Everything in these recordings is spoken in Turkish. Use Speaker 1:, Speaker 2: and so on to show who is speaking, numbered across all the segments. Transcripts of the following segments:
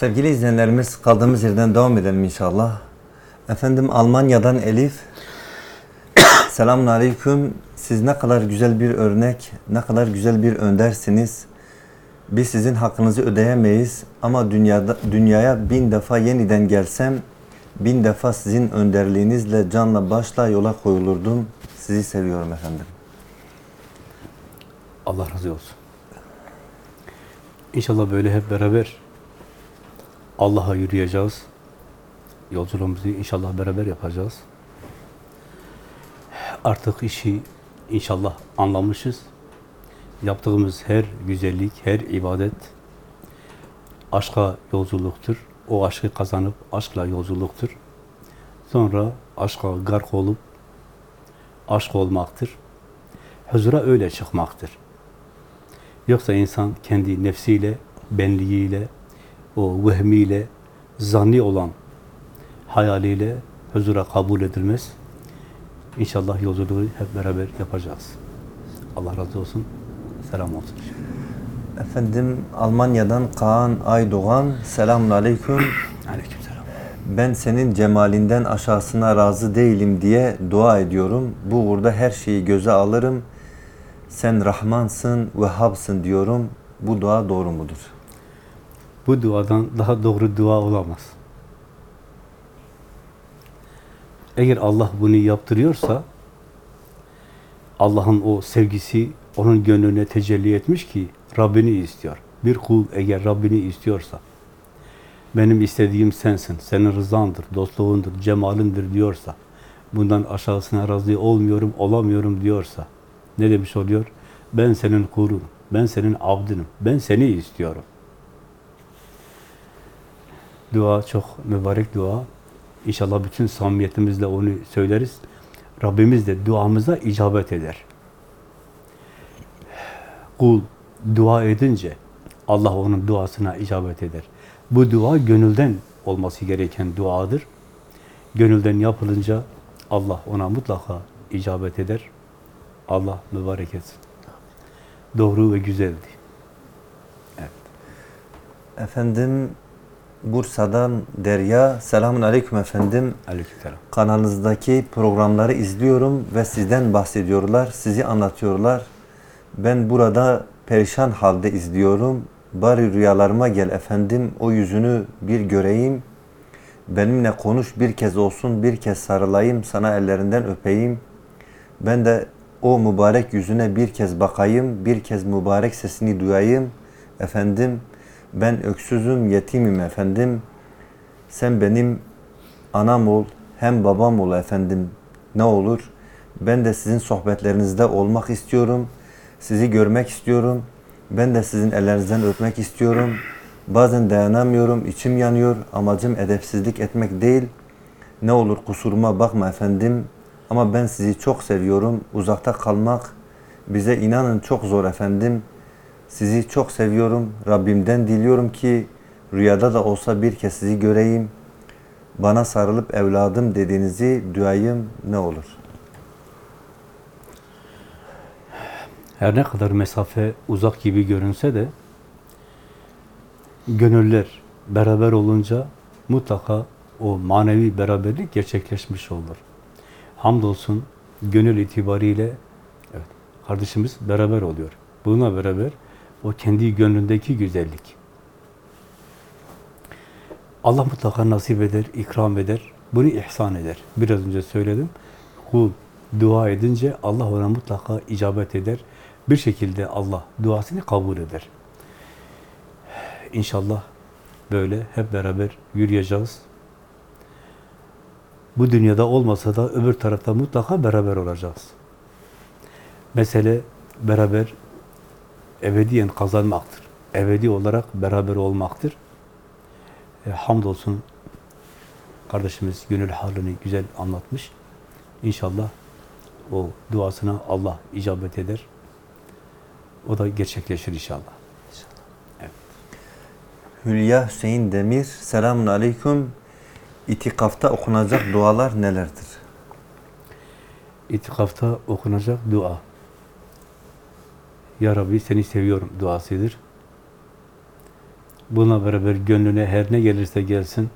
Speaker 1: Sevgili izleyenlerimiz kaldığımız yerden devam edelim inşallah. Efendim Almanya'dan Elif. Selamun Aleyküm. Siz ne kadar güzel bir örnek, ne kadar güzel bir öndersiniz. Biz sizin hakkınızı ödeyemeyiz ama dünyada, dünyaya bin defa yeniden gelsem bin defa sizin önderliğinizle canla başla yola koyulurdum. Sizi seviyorum efendim.
Speaker 2: Allah razı olsun. İnşallah böyle hep beraber Allah'a yürüyeceğiz. Yolculuğumuzu inşallah beraber yapacağız. Artık işi inşallah anlamışız. Yaptığımız her güzellik, her ibadet aşka yolculuktur. O aşkı kazanıp aşkla yolculuktur. Sonra aşka gark olup aşk olmaktır. Huzura öyle çıkmaktır. Yoksa insan kendi nefsiyle, benliğiyle, o vehmiyle, zanni olan hayaliyle huzura kabul edilmez. İnşallah yolculuğu hep beraber yapacağız. Allah razı olsun. Selam olsun.
Speaker 1: Efendim Almanya'dan Kaan Aydoğan. Selamun Aleyküm.
Speaker 2: Aleykümselam.
Speaker 1: Ben senin cemalinden aşağısına razı değilim diye dua ediyorum. Bu uğurda her şeyi göze alırım. Sen Rahmansın, Vehhabsın diyorum. Bu dua doğru mudur?
Speaker 2: Bu duadan daha doğru dua olamaz. Eğer Allah bunu yaptırıyorsa Allah'ın o sevgisi onun gönlüne tecelli etmiş ki Rabbini istiyor. Bir kul eğer Rabbini istiyorsa benim istediğim sensin, senin rızandır, dostluğundur, cemalindir diyorsa bundan aşağısına razı olmuyorum, olamıyorum diyorsa ne demiş oluyor? Ben senin kulunum, ben senin abdinim, ben seni istiyorum. Dua çok mübarek dua. İnşallah bütün samimiyetimizle onu söyleriz. Rabbimiz de duamıza icabet eder. Kul dua edince Allah onun duasına icabet eder. Bu dua gönülden olması gereken duadır. Gönülden yapılınca Allah ona mutlaka icabet eder. Allah mübarek etsin. Doğru ve güzeldi.
Speaker 1: Efendim Bursa'dan Derya. Selamun Aleyküm efendim.
Speaker 2: Aleykümselam.
Speaker 1: Kanalınızdaki programları izliyorum ve sizden bahsediyorlar, sizi anlatıyorlar. Ben burada perişan halde izliyorum. Bari rüyalarıma gel efendim, o yüzünü bir göreyim. Benimle konuş bir kez olsun, bir kez sarılayım, sana ellerinden öpeyim. Ben de o mübarek yüzüne bir kez bakayım, bir kez mübarek sesini duyayım. Efendim, ben öksüzüm, yetimim efendim. Sen benim anam ol, hem babam ol efendim. Ne olur? Ben de sizin sohbetlerinizde olmak istiyorum. Sizi görmek istiyorum. Ben de sizin ellerinizden öpmek istiyorum. Bazen dayanamıyorum, içim yanıyor. Amacım edepsizlik etmek değil. Ne olur kusuruma bakma efendim. Ama ben sizi çok seviyorum. Uzakta kalmak bize inanın çok zor efendim. Sizi çok seviyorum. Rabbimden diliyorum ki rüyada da olsa bir kez sizi göreyim. Bana sarılıp evladım dediğinizi duyayım ne olur?
Speaker 2: Her ne kadar mesafe uzak gibi görünse de gönüller beraber olunca mutlaka o manevi beraberlik gerçekleşmiş olur. Hamdolsun gönül itibariyle evet, kardeşimiz beraber oluyor. Bununla beraber o kendi gönlündeki güzellik. Allah mutlaka nasip eder, ikram eder, bunu ihsan eder. Biraz önce söyledim. Kul dua edince Allah ona mutlaka icabet eder. Bir şekilde Allah duasını kabul eder. İnşallah böyle hep beraber yürüyeceğiz. Bu dünyada olmasa da öbür tarafta mutlaka beraber olacağız. Mesele beraber ebediyen kazanmaktır. Ebedi olarak beraber olmaktır. E, hamdolsun kardeşimiz gönül halini güzel anlatmış. İnşallah o duasına Allah icabet eder. O da gerçekleşir inşallah.
Speaker 1: Hülya Hüseyin Demir. Selamun Aleyküm. İtikafta okunacak dualar nelerdir?
Speaker 2: İtikafta okunacak dua. Ya Rabbi seni seviyorum duasıdır. Buna beraber gönlüne her ne gelirse gelsin,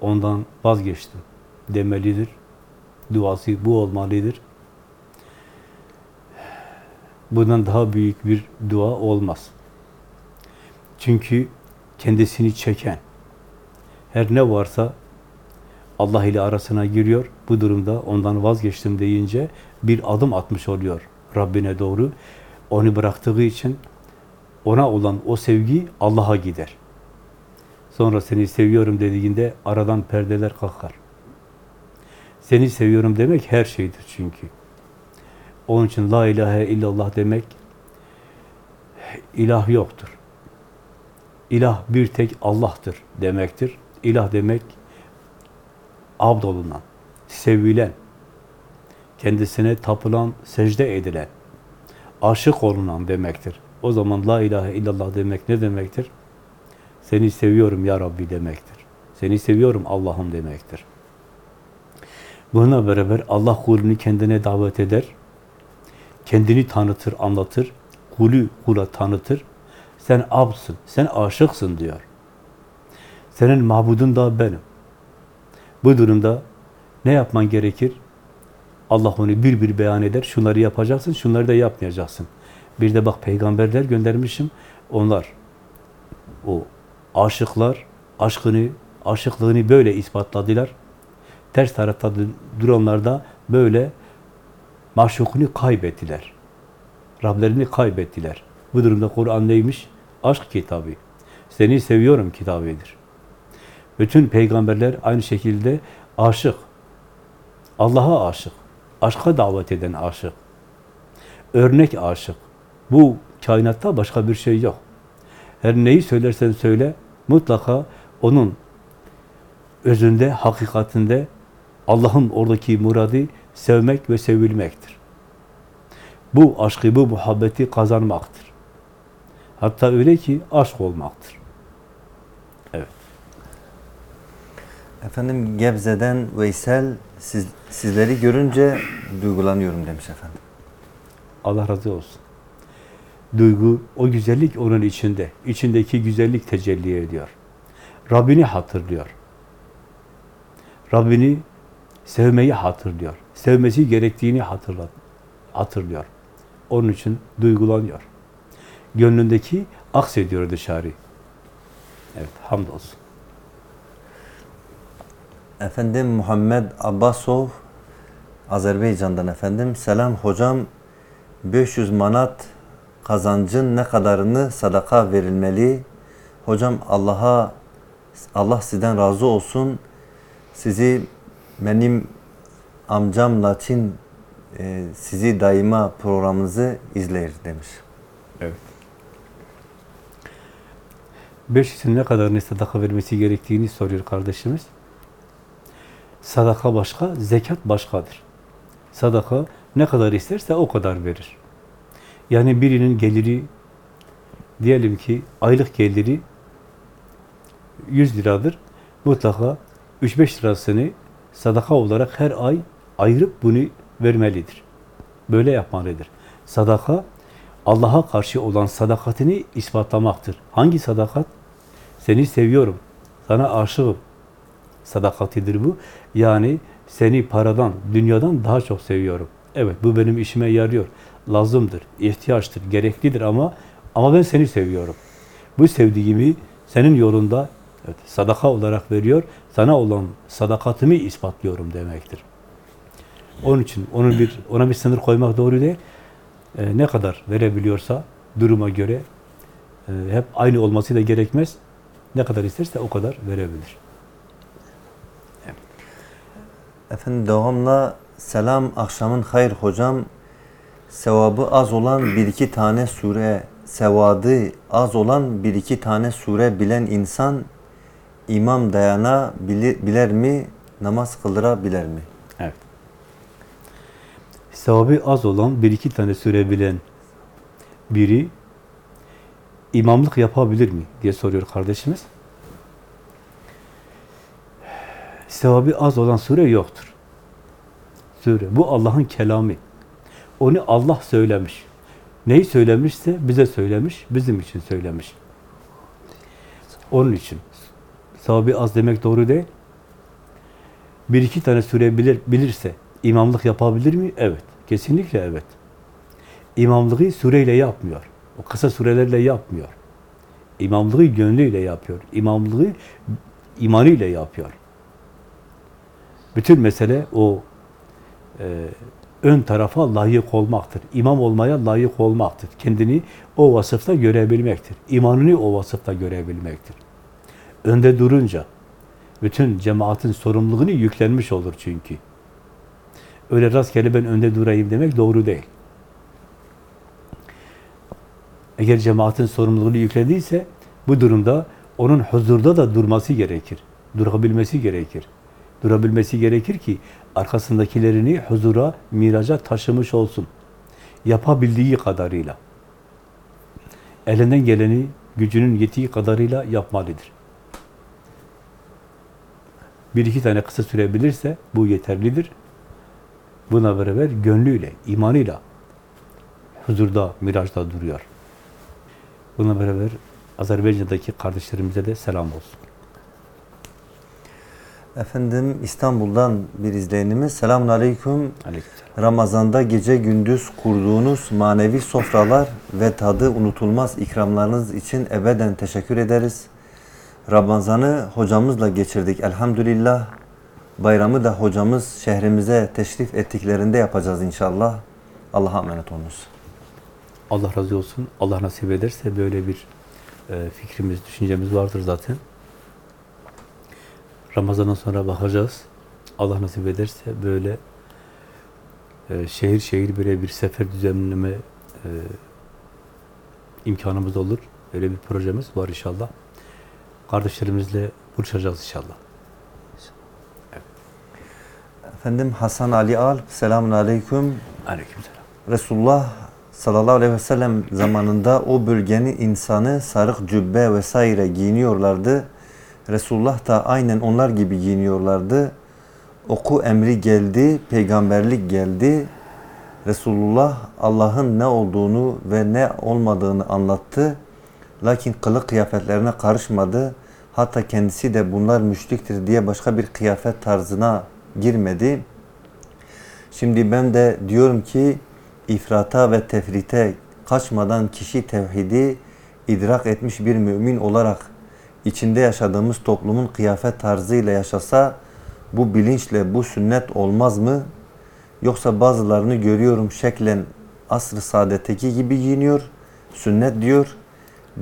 Speaker 2: ondan vazgeçtim demelidir. Duası bu olmalıdır. Bundan daha büyük bir dua olmaz. Çünkü kendisini çeken, her ne varsa Allah ile arasına giriyor. Bu durumda ondan vazgeçtim deyince bir adım atmış oluyor Rabbine doğru. Onu bıraktığı için ona olan o sevgi Allah'a gider. Sonra seni seviyorum dediğinde aradan perdeler kalkar. Seni seviyorum demek her şeydir çünkü. Onun için la ilahe illallah demek ilah yoktur. İlah bir tek Allah'tır demektir. İlah demek abd olunan, sevilen, kendisine tapılan, secde edilen, aşık olunan demektir. O zaman la ilahe illallah demek ne demektir? Seni seviyorum ya Rabbi demektir. Seni seviyorum Allah'ım demektir. Bununla beraber Allah kulunu kendine davet eder. Kendini tanıtır, anlatır. Kulü kula tanıtır. Sen absın, sen aşıksın diyor. Senin mabudun da benim. Bu durumda ne yapman gerekir? Allah onu bir bir beyan eder. Şunları yapacaksın, şunları da yapmayacaksın. Bir de bak peygamberler göndermişim. Onlar o aşıklar aşkını, aşıklığını böyle ispatladılar. Ters tarafta duranlar da böyle maşukunu kaybettiler. Rablerini kaybettiler. Bu durumda Kur'an neymiş? Aşk kitabı. Seni seviyorum kitabıdır. Bütün peygamberler aynı şekilde aşık. Allah'a aşık. Aşka davet eden aşık. Örnek aşık. Bu kainatta başka bir şey yok. Her neyi söylersen söyle, mutlaka onun özünde, hakikatinde Allah'ın oradaki muradı sevmek ve sevilmektir. Bu aşkı, bu muhabbeti kazanmaktır. Hatta öyle ki aşk olmaktır.
Speaker 1: Efendim Gebze'den Veysel siz, sizleri görünce duygulanıyorum demiş efendim.
Speaker 2: Allah razı olsun. Duygu, o güzellik onun içinde. İçindeki güzellik tecelli ediyor. Rabbini hatırlıyor. Rabbini sevmeyi hatırlıyor. Sevmesi gerektiğini hatırlat, hatırlıyor. Onun için duygulanıyor. Gönlündeki aksediyor dışarı. Evet, hamdolsun.
Speaker 1: Efendim Muhammed Abbasov Azerbaycan'dan efendim. Selam hocam. 500 manat kazancın ne kadarını sadaka verilmeli? Hocam Allah'a Allah sizden razı olsun. Sizi benim amcamla Çin e, sizi daima programınızı izler demiş.
Speaker 2: Evet. 500'ün ne kadarını sadaka vermesi gerektiğini soruyor kardeşimiz. Sadaka başka, zekat başkadır. Sadaka ne kadar isterse o kadar verir. Yani birinin geliri, diyelim ki aylık geliri 100 liradır. Mutlaka 3-5 lirasını sadaka olarak her ay ayırıp bunu vermelidir. Böyle yapmalıdır. Sadaka, Allah'a karşı olan sadakatini ispatlamaktır. Hangi sadakat? Seni seviyorum, sana aşığım sadakatidir bu. Yani seni paradan, dünyadan daha çok seviyorum. Evet, bu benim işime yarıyor. Lazımdır, ihtiyaçtır, gereklidir ama ama ben seni seviyorum. Bu sevdiğimi senin yolunda evet, sadaka olarak veriyor. Sana olan sadakatimi ispatlıyorum demektir. Onun için onun bir ona bir sınır koymak doğru değil. Ee, ne kadar verebiliyorsa duruma göre e, hep aynı olması da gerekmez. Ne kadar isterse o kadar verebilir.
Speaker 1: Efendim devamla selam akşamın hayır hocam. Sevabı az olan bir iki tane sure, sevadı az olan bir iki tane sure bilen insan imam dayana bilir, biler mi, namaz kıldırabilir mi?
Speaker 2: Evet. Sevabı az olan bir iki tane süre bilen biri imamlık yapabilir mi diye soruyor kardeşimiz. Sevabı az olan sure yoktur. Sure. Bu Allah'ın kelamı. Onu Allah söylemiş. Neyi söylemişse bize söylemiş, bizim için söylemiş. Onun için sahabi az demek doğru değil. Bir iki tane sure bilir, bilirse imamlık yapabilir mi? Evet. Kesinlikle evet. İmamlığı sureyle yapmıyor. O kısa surelerle yapmıyor. İmamlığı gönlüyle yapıyor. İmamlığı imanıyla yapıyor. Bütün mesele o e, ön tarafa layık olmaktır. İmam olmaya layık olmaktır. Kendini o vasıfta görebilmektir. İmanını o vasıfta görebilmektir. Önde durunca bütün cemaatin sorumluluğunu yüklenmiş olur çünkü. Öyle rastgele ben önde durayım demek doğru değil. Eğer cemaatin sorumluluğunu yüklediyse bu durumda onun huzurda da durması gerekir. Durabilmesi gerekir. Durabilmesi gerekir ki arkasındakilerini huzura, miraca taşımış olsun. Yapabildiği kadarıyla. Elinden geleni gücünün yettiği kadarıyla yapmalıdır. Bir iki tane kısa sürebilirse bu yeterlidir. Buna beraber gönlüyle, imanıyla huzurda, miraçta duruyor. Buna beraber Azerbaycan'daki kardeşlerimize de selam olsun.
Speaker 1: Efendim İstanbul'dan bir izleyenimiz. Selamun Aleyküm.
Speaker 2: Aleykümselam.
Speaker 1: Ramazanda gece gündüz kurduğunuz manevi sofralar ve tadı unutulmaz ikramlarınız için ebeden teşekkür ederiz. Ramazan'ı hocamızla geçirdik elhamdülillah. Bayramı da hocamız şehrimize teşrif ettiklerinde yapacağız inşallah. Allah'a emanet olunuz.
Speaker 2: Allah razı olsun. Allah nasip ederse böyle bir e, fikrimiz, düşüncemiz vardır zaten. Ramazan'dan sonra bakacağız. Allah nasip ederse böyle e, şehir şehir böyle bir sefer düzenleme e, imkanımız olur. Böyle bir projemiz var inşallah. Kardeşlerimizle buluşacağız inşallah.
Speaker 1: Efendim Hasan Ali Alp. Selamun Aleyküm.
Speaker 2: Aleykümselam.
Speaker 1: Resulullah sallallahu aleyhi ve sellem zamanında o bölgenin insanı sarık cübbe vesaire giyiniyorlardı. Resulullah da aynen onlar gibi giyiniyorlardı. Oku emri geldi, peygamberlik geldi. Resulullah Allah'ın ne olduğunu ve ne olmadığını anlattı. Lakin kılık kıyafetlerine karışmadı. Hatta kendisi de bunlar müşriktir diye başka bir kıyafet tarzına girmedi. Şimdi ben de diyorum ki ifrata ve tefrite kaçmadan kişi tevhidi idrak etmiş bir mümin olarak içinde yaşadığımız toplumun kıyafet tarzıyla yaşasa bu bilinçle bu sünnet olmaz mı? Yoksa bazılarını görüyorum şeklen asr-ı saadetteki gibi giyiniyor, sünnet diyor.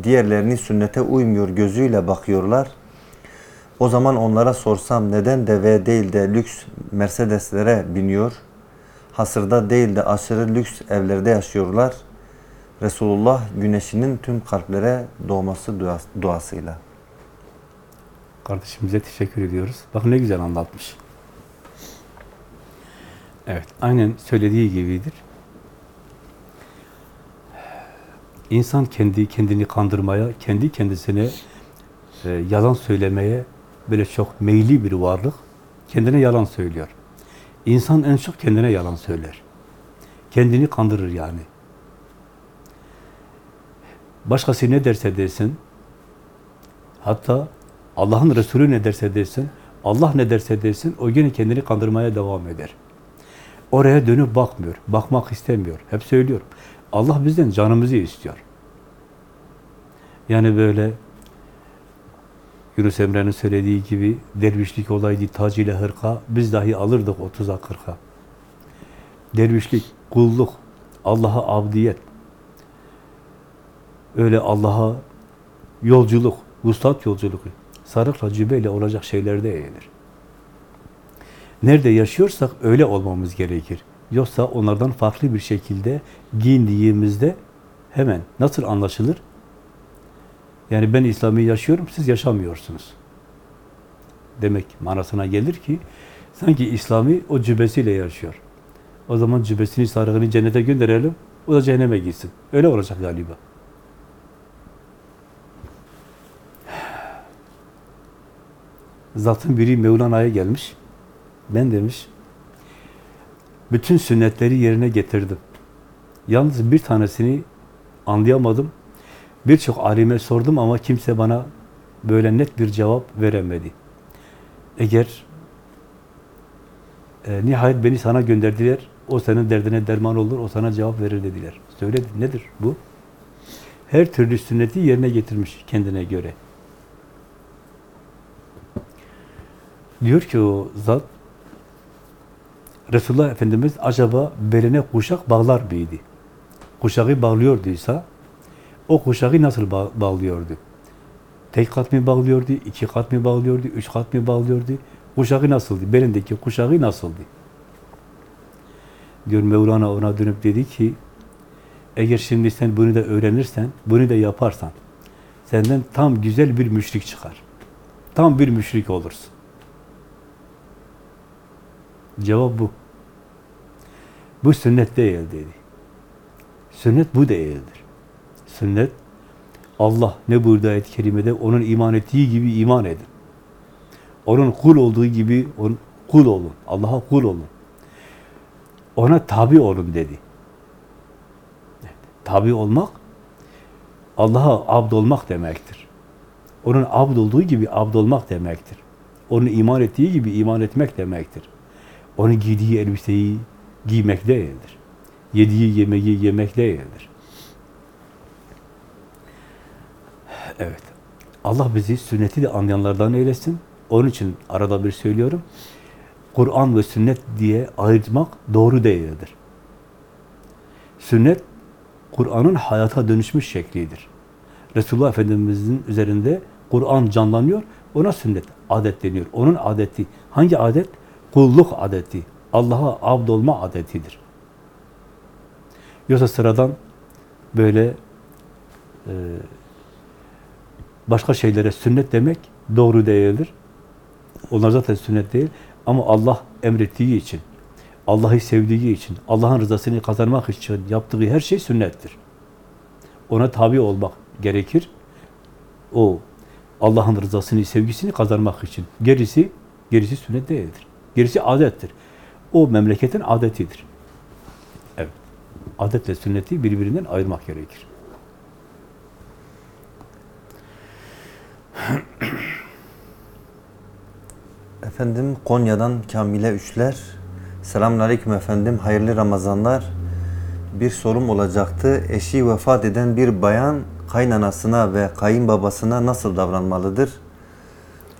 Speaker 1: Diğerlerini sünnete uymuyor gözüyle bakıyorlar. O zaman onlara sorsam neden deve değil de lüks Mercedeslere biniyor? Hasırda değil de aşırı lüks evlerde yaşıyorlar. Resulullah güneşinin tüm kalplere doğması duas- duasıyla.
Speaker 2: Kardeşimize teşekkür ediyoruz. Bak ne güzel anlatmış. Evet, aynen söylediği gibidir. İnsan kendi kendini kandırmaya, kendi kendisine e, yalan söylemeye böyle çok meyilli bir varlık. Kendine yalan söylüyor. İnsan en çok kendine yalan söyler. Kendini kandırır yani. Başkası ne derse desin, hatta Allah'ın Resulü ne derse desin, Allah ne derse desin, o yine kendini kandırmaya devam eder. Oraya dönüp bakmıyor, bakmak istemiyor. Hep söylüyorum. Allah bizden canımızı istiyor. Yani böyle Yunus Emre'nin söylediği gibi dervişlik olaydı tac ile hırka, biz dahi alırdık 30'a 40'a. Dervişlik, kulluk, Allah'a abdiyet, öyle Allah'a yolculuk, vuslat yolculuğu, sarıkla cübeyle olacak şeyler değildir. Nerede yaşıyorsak öyle olmamız gerekir. Yoksa onlardan farklı bir şekilde giyindiğimizde hemen nasıl anlaşılır? Yani ben İslam'ı yaşıyorum, siz yaşamıyorsunuz. Demek manasına gelir ki sanki İslam'ı o cübbesiyle yaşıyor. O zaman cübbesini, sarığını cennete gönderelim, o da cehenneme gitsin. Öyle olacak galiba. Zatın biri Mevlana'ya gelmiş. Ben demiş, bütün sünnetleri yerine getirdim. Yalnız bir tanesini anlayamadım. Birçok alime sordum ama kimse bana böyle net bir cevap veremedi. Eğer e, nihayet beni sana gönderdiler, o senin derdine derman olur, o sana cevap verir dediler. Söyledi. Nedir bu? Her türlü sünneti yerine getirmiş kendine göre. Diyor ki o zat, Resulullah Efendimiz acaba beline kuşak bağlar mıydı? Kuşağı bağlıyorduysa, o kuşağı nasıl bağ- bağlıyordu? Tek kat mı bağlıyordu, iki kat mı bağlıyordu, üç kat mı bağlıyordu? Kuşağı nasıldı? Belindeki kuşağı nasıldı? Diyor Mevlana ona dönüp dedi ki, eğer şimdi sen bunu da öğrenirsen, bunu da yaparsan, senden tam güzel bir müşrik çıkar. Tam bir müşrik olursun. Cevap bu. Bu sünnet değil dedi. Sünnet bu değildir. Sünnet, Allah ne buyurdu ayet-i kerimede? Onun iman ettiği gibi iman edin. Onun kul olduğu gibi onun kul olun. Allah'a kul olun. Ona tabi olun dedi. Tabi olmak, Allah'a abd olmak demektir. Onun abd olduğu gibi abd olmak demektir. Onun iman ettiği gibi iman etmek demektir. Onun giydiği elbiseyi giymek değildir. Yediği yemeği yemek değildir. Evet. Allah bizi sünneti de anlayanlardan eylesin. Onun için arada bir söylüyorum. Kur'an ve sünnet diye ayırmak doğru değildir. Sünnet, Kur'an'ın hayata dönüşmüş şeklidir. Resulullah Efendimiz'in üzerinde Kur'an canlanıyor, ona sünnet, adet deniyor. Onun adeti, hangi adet? Kulluk adeti, Allah'a abd olma adetidir. Yoksa sıradan böyle e, başka şeylere sünnet demek doğru değildir. Onlar zaten sünnet değil. Ama Allah emrettiği için, Allah'ı sevdiği için, Allah'ın rızasını kazanmak için yaptığı her şey sünnettir. Ona tabi olmak gerekir. O Allah'ın rızasını, sevgisini kazanmak için. Gerisi, gerisi sünnet değildir. Gerisi adettir. O memleketin adetidir. Evet. Adetle sünneti birbirinden ayırmak gerekir.
Speaker 1: Efendim Konya'dan Kamile Üçler. Selamünaleyküm efendim. Hayırlı Ramazanlar. Bir sorum olacaktı. Eşi vefat eden bir bayan kaynanasına ve kayınbabasına nasıl davranmalıdır?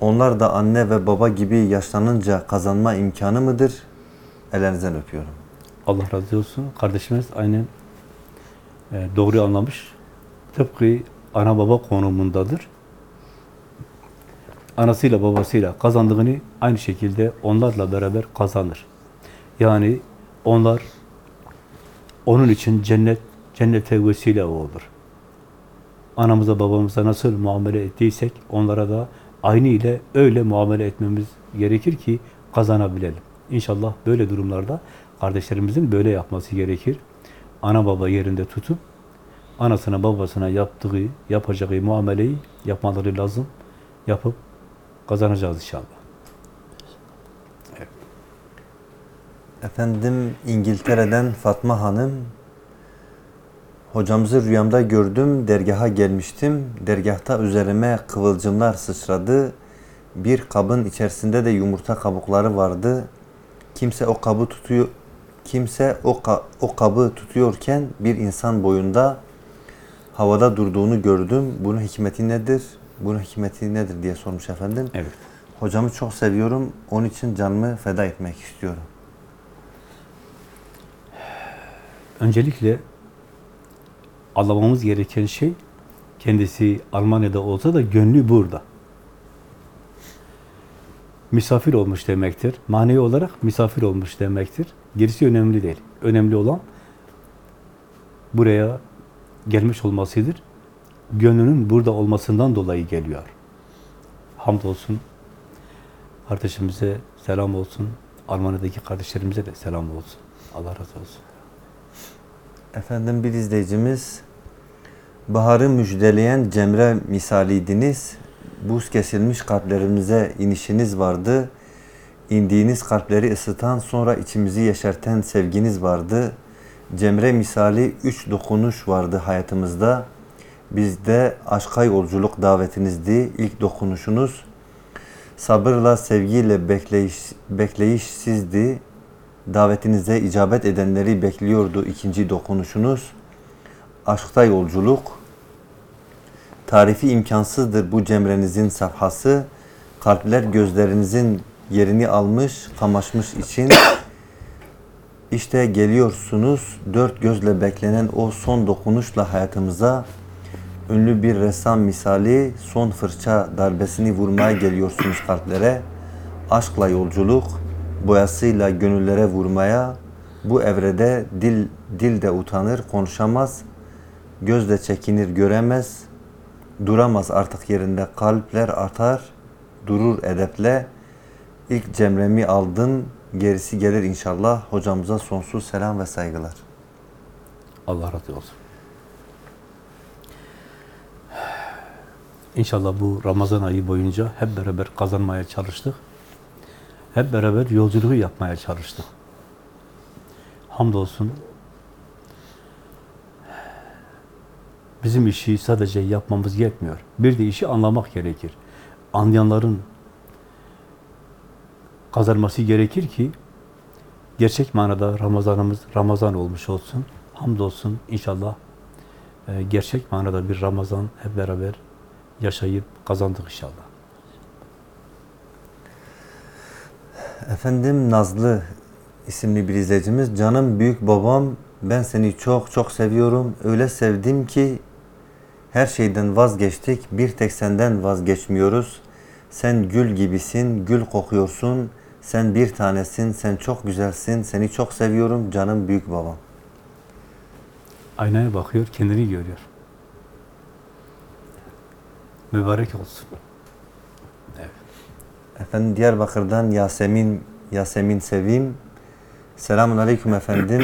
Speaker 1: Onlar da anne ve baba gibi yaşlanınca kazanma imkanı mıdır? Ellerinizden öpüyorum.
Speaker 2: Allah razı olsun. Kardeşimiz aynen e, doğru anlamış. Tıpkı ana baba konumundadır. Anasıyla babasıyla kazandığını aynı şekilde onlarla beraber kazanır. Yani onlar onun için cennet cennete vesile olur. Anamıza babamıza nasıl muamele ettiysek onlara da aynı ile öyle muamele etmemiz gerekir ki kazanabilelim. İnşallah böyle durumlarda kardeşlerimizin böyle yapması gerekir. Ana baba yerinde tutup anasına babasına yaptığı, yapacağı muameleyi yapmaları lazım. Yapıp kazanacağız inşallah.
Speaker 1: Efendim İngiltere'den Fatma Hanım. Hocamızı rüyamda gördüm, dergaha gelmiştim. Dergahta üzerime kıvılcımlar sıçradı. Bir kabın içerisinde de yumurta kabukları vardı. Kimse o kabı tutuyor, kimse o, ka- o kabı tutuyorken bir insan boyunda havada durduğunu gördüm. Bunun hikmeti nedir? Bunun hikmeti nedir diye sormuş efendim.
Speaker 2: Evet.
Speaker 1: Hocamı çok seviyorum. Onun için canımı feda etmek istiyorum.
Speaker 2: Öncelikle anlamamız gereken şey kendisi Almanya'da olsa da gönlü burada. Misafir olmuş demektir. Manevi olarak misafir olmuş demektir. Gerisi önemli değil. Önemli olan buraya gelmiş olmasıdır. Gönlünün burada olmasından dolayı geliyor. Hamdolsun. Kardeşimize selam olsun. Almanya'daki kardeşlerimize de selam olsun. Allah razı olsun.
Speaker 1: Efendim bir izleyicimiz Baharı müjdeleyen Cemre misaliydiniz. Buz kesilmiş kalplerimize inişiniz vardı. İndiğiniz kalpleri ısıtan sonra içimizi yeşerten sevginiz vardı. Cemre misali üç dokunuş vardı hayatımızda. Bizde aşka yolculuk davetinizdi. İlk dokunuşunuz. Sabırla, sevgiyle bekleyiş, bekleyiş sizdi. Davetinize icabet edenleri bekliyordu ikinci dokunuşunuz. Aşkta yolculuk. Tarifi imkansızdır bu cemrenizin safhası. Kalpler gözlerinizin yerini almış, kamaşmış için. İşte geliyorsunuz dört gözle beklenen o son dokunuşla hayatımıza ünlü bir ressam misali son fırça darbesini vurmaya geliyorsunuz kalplere. Aşkla yolculuk, boyasıyla gönüllere vurmaya, bu evrede dil dil de utanır, konuşamaz, göz de çekinir, göremez, duramaz artık yerinde kalpler artar, durur edeple. İlk cemremi aldın, gerisi gelir inşallah. Hocamıza sonsuz selam ve saygılar.
Speaker 2: Allah razı olsun. İnşallah bu Ramazan ayı boyunca hep beraber kazanmaya çalıştık. Hep beraber yolculuğu yapmaya çalıştık. Hamdolsun bizim işi sadece yapmamız yetmiyor. Bir de işi anlamak gerekir. Anlayanların kazanması gerekir ki gerçek manada Ramazanımız Ramazan olmuş olsun. Hamdolsun inşallah e, gerçek manada bir Ramazan hep beraber yaşayıp kazandık inşallah.
Speaker 1: Efendim Nazlı isimli bir izleyicimiz. Canım büyük babam ben seni çok çok seviyorum. Öyle sevdim ki her şeyden vazgeçtik. Bir tek senden vazgeçmiyoruz. Sen gül gibisin, gül kokuyorsun. Sen bir tanesin, sen çok güzelsin. Seni çok seviyorum canım büyük babam.
Speaker 2: Aynaya bakıyor, kendini görüyor. Mübarek olsun. Evet.
Speaker 1: Efendim Diyarbakır'dan Yasemin Yasemin Sevim. Selamun Aleyküm efendim.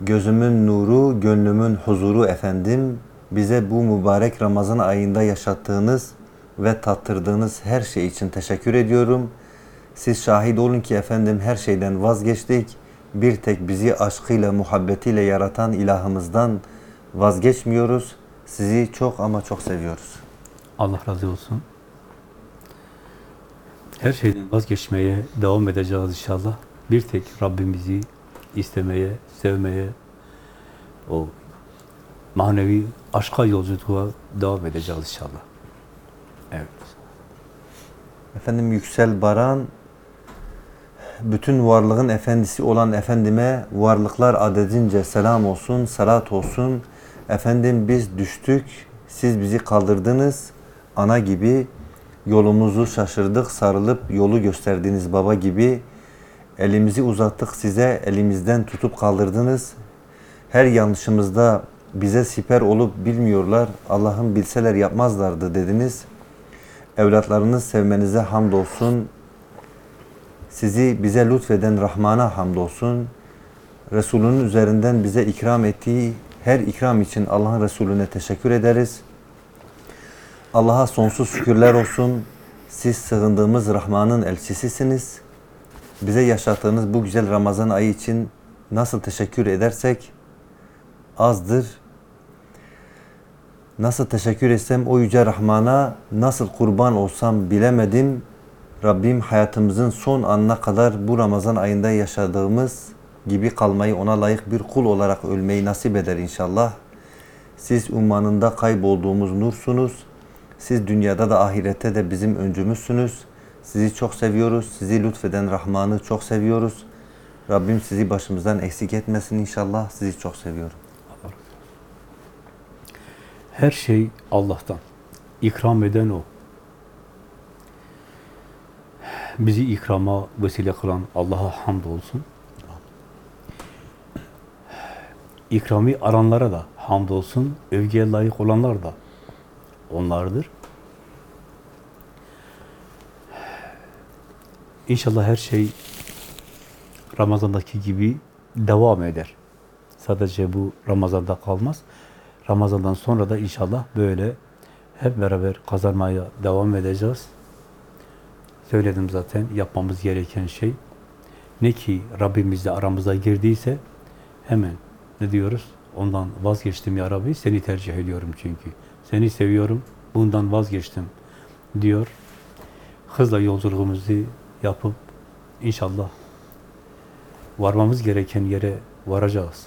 Speaker 1: Gözümün nuru, gönlümün huzuru efendim. Bize bu mübarek Ramazan ayında yaşattığınız ve tattırdığınız her şey için teşekkür ediyorum. Siz şahit olun ki efendim her şeyden vazgeçtik. Bir tek bizi aşkıyla, muhabbetiyle yaratan ilahımızdan vazgeçmiyoruz. Sizi çok ama çok seviyoruz.
Speaker 2: Allah razı olsun. Her şeyden vazgeçmeye devam edeceğiz inşallah. Bir tek Rabbimizi istemeye, sevmeye, o manevi aşka yolculuğa devam edeceğiz inşallah. Evet.
Speaker 1: Efendim Yüksel Baran, bütün varlığın efendisi olan Efendime varlıklar adedince selam olsun, salat olsun. Efendim biz düştük, siz bizi kaldırdınız. Ana gibi yolumuzu şaşırdık, sarılıp yolu gösterdiğiniz baba gibi. Elimizi uzattık size, elimizden tutup kaldırdınız. Her yanlışımızda bize siper olup bilmiyorlar. Allah'ım bilseler yapmazlardı dediniz. Evlatlarınız sevmenize hamdolsun. Sizi bize lütfeden Rahman'a hamdolsun. Resulünün üzerinden bize ikram ettiği her ikram için Allah'ın Resulüne teşekkür ederiz. Allah'a sonsuz şükürler olsun. Siz sığındığımız Rahman'ın elçisisiniz. Bize yaşattığınız bu güzel Ramazan ayı için nasıl teşekkür edersek azdır. Nasıl teşekkür etsem o yüce Rahman'a nasıl kurban olsam bilemedim. Rabbim hayatımızın son anına kadar bu Ramazan ayında yaşadığımız gibi kalmayı ona layık bir kul olarak ölmeyi nasip eder inşallah. Siz ummanında kaybolduğumuz nursunuz. Siz dünyada da ahirette de bizim öncümüzsünüz. Sizi çok seviyoruz. Sizi lütfeden Rahman'ı çok seviyoruz. Rabbim sizi başımızdan eksik etmesin inşallah. Sizi çok seviyorum.
Speaker 2: Her şey Allah'tan. İkram eden O. Bizi ikrama vesile kılan Allah'a hamdolsun. İkrami aranlara da hamdolsun. Övgüye layık olanlar da onlardır. İnşallah her şey Ramazan'daki gibi devam eder. Sadece bu Ramazan'da kalmaz. Ramazan'dan sonra da inşallah böyle hep beraber kazanmaya devam edeceğiz. Söyledim zaten yapmamız gereken şey ne ki Rabbimizle aramıza girdiyse hemen ne diyoruz? Ondan vazgeçtim ya Rabbi, seni tercih ediyorum çünkü. Seni seviyorum, bundan vazgeçtim diyor. Hızla yolculuğumuzu yapıp inşallah varmamız gereken yere varacağız.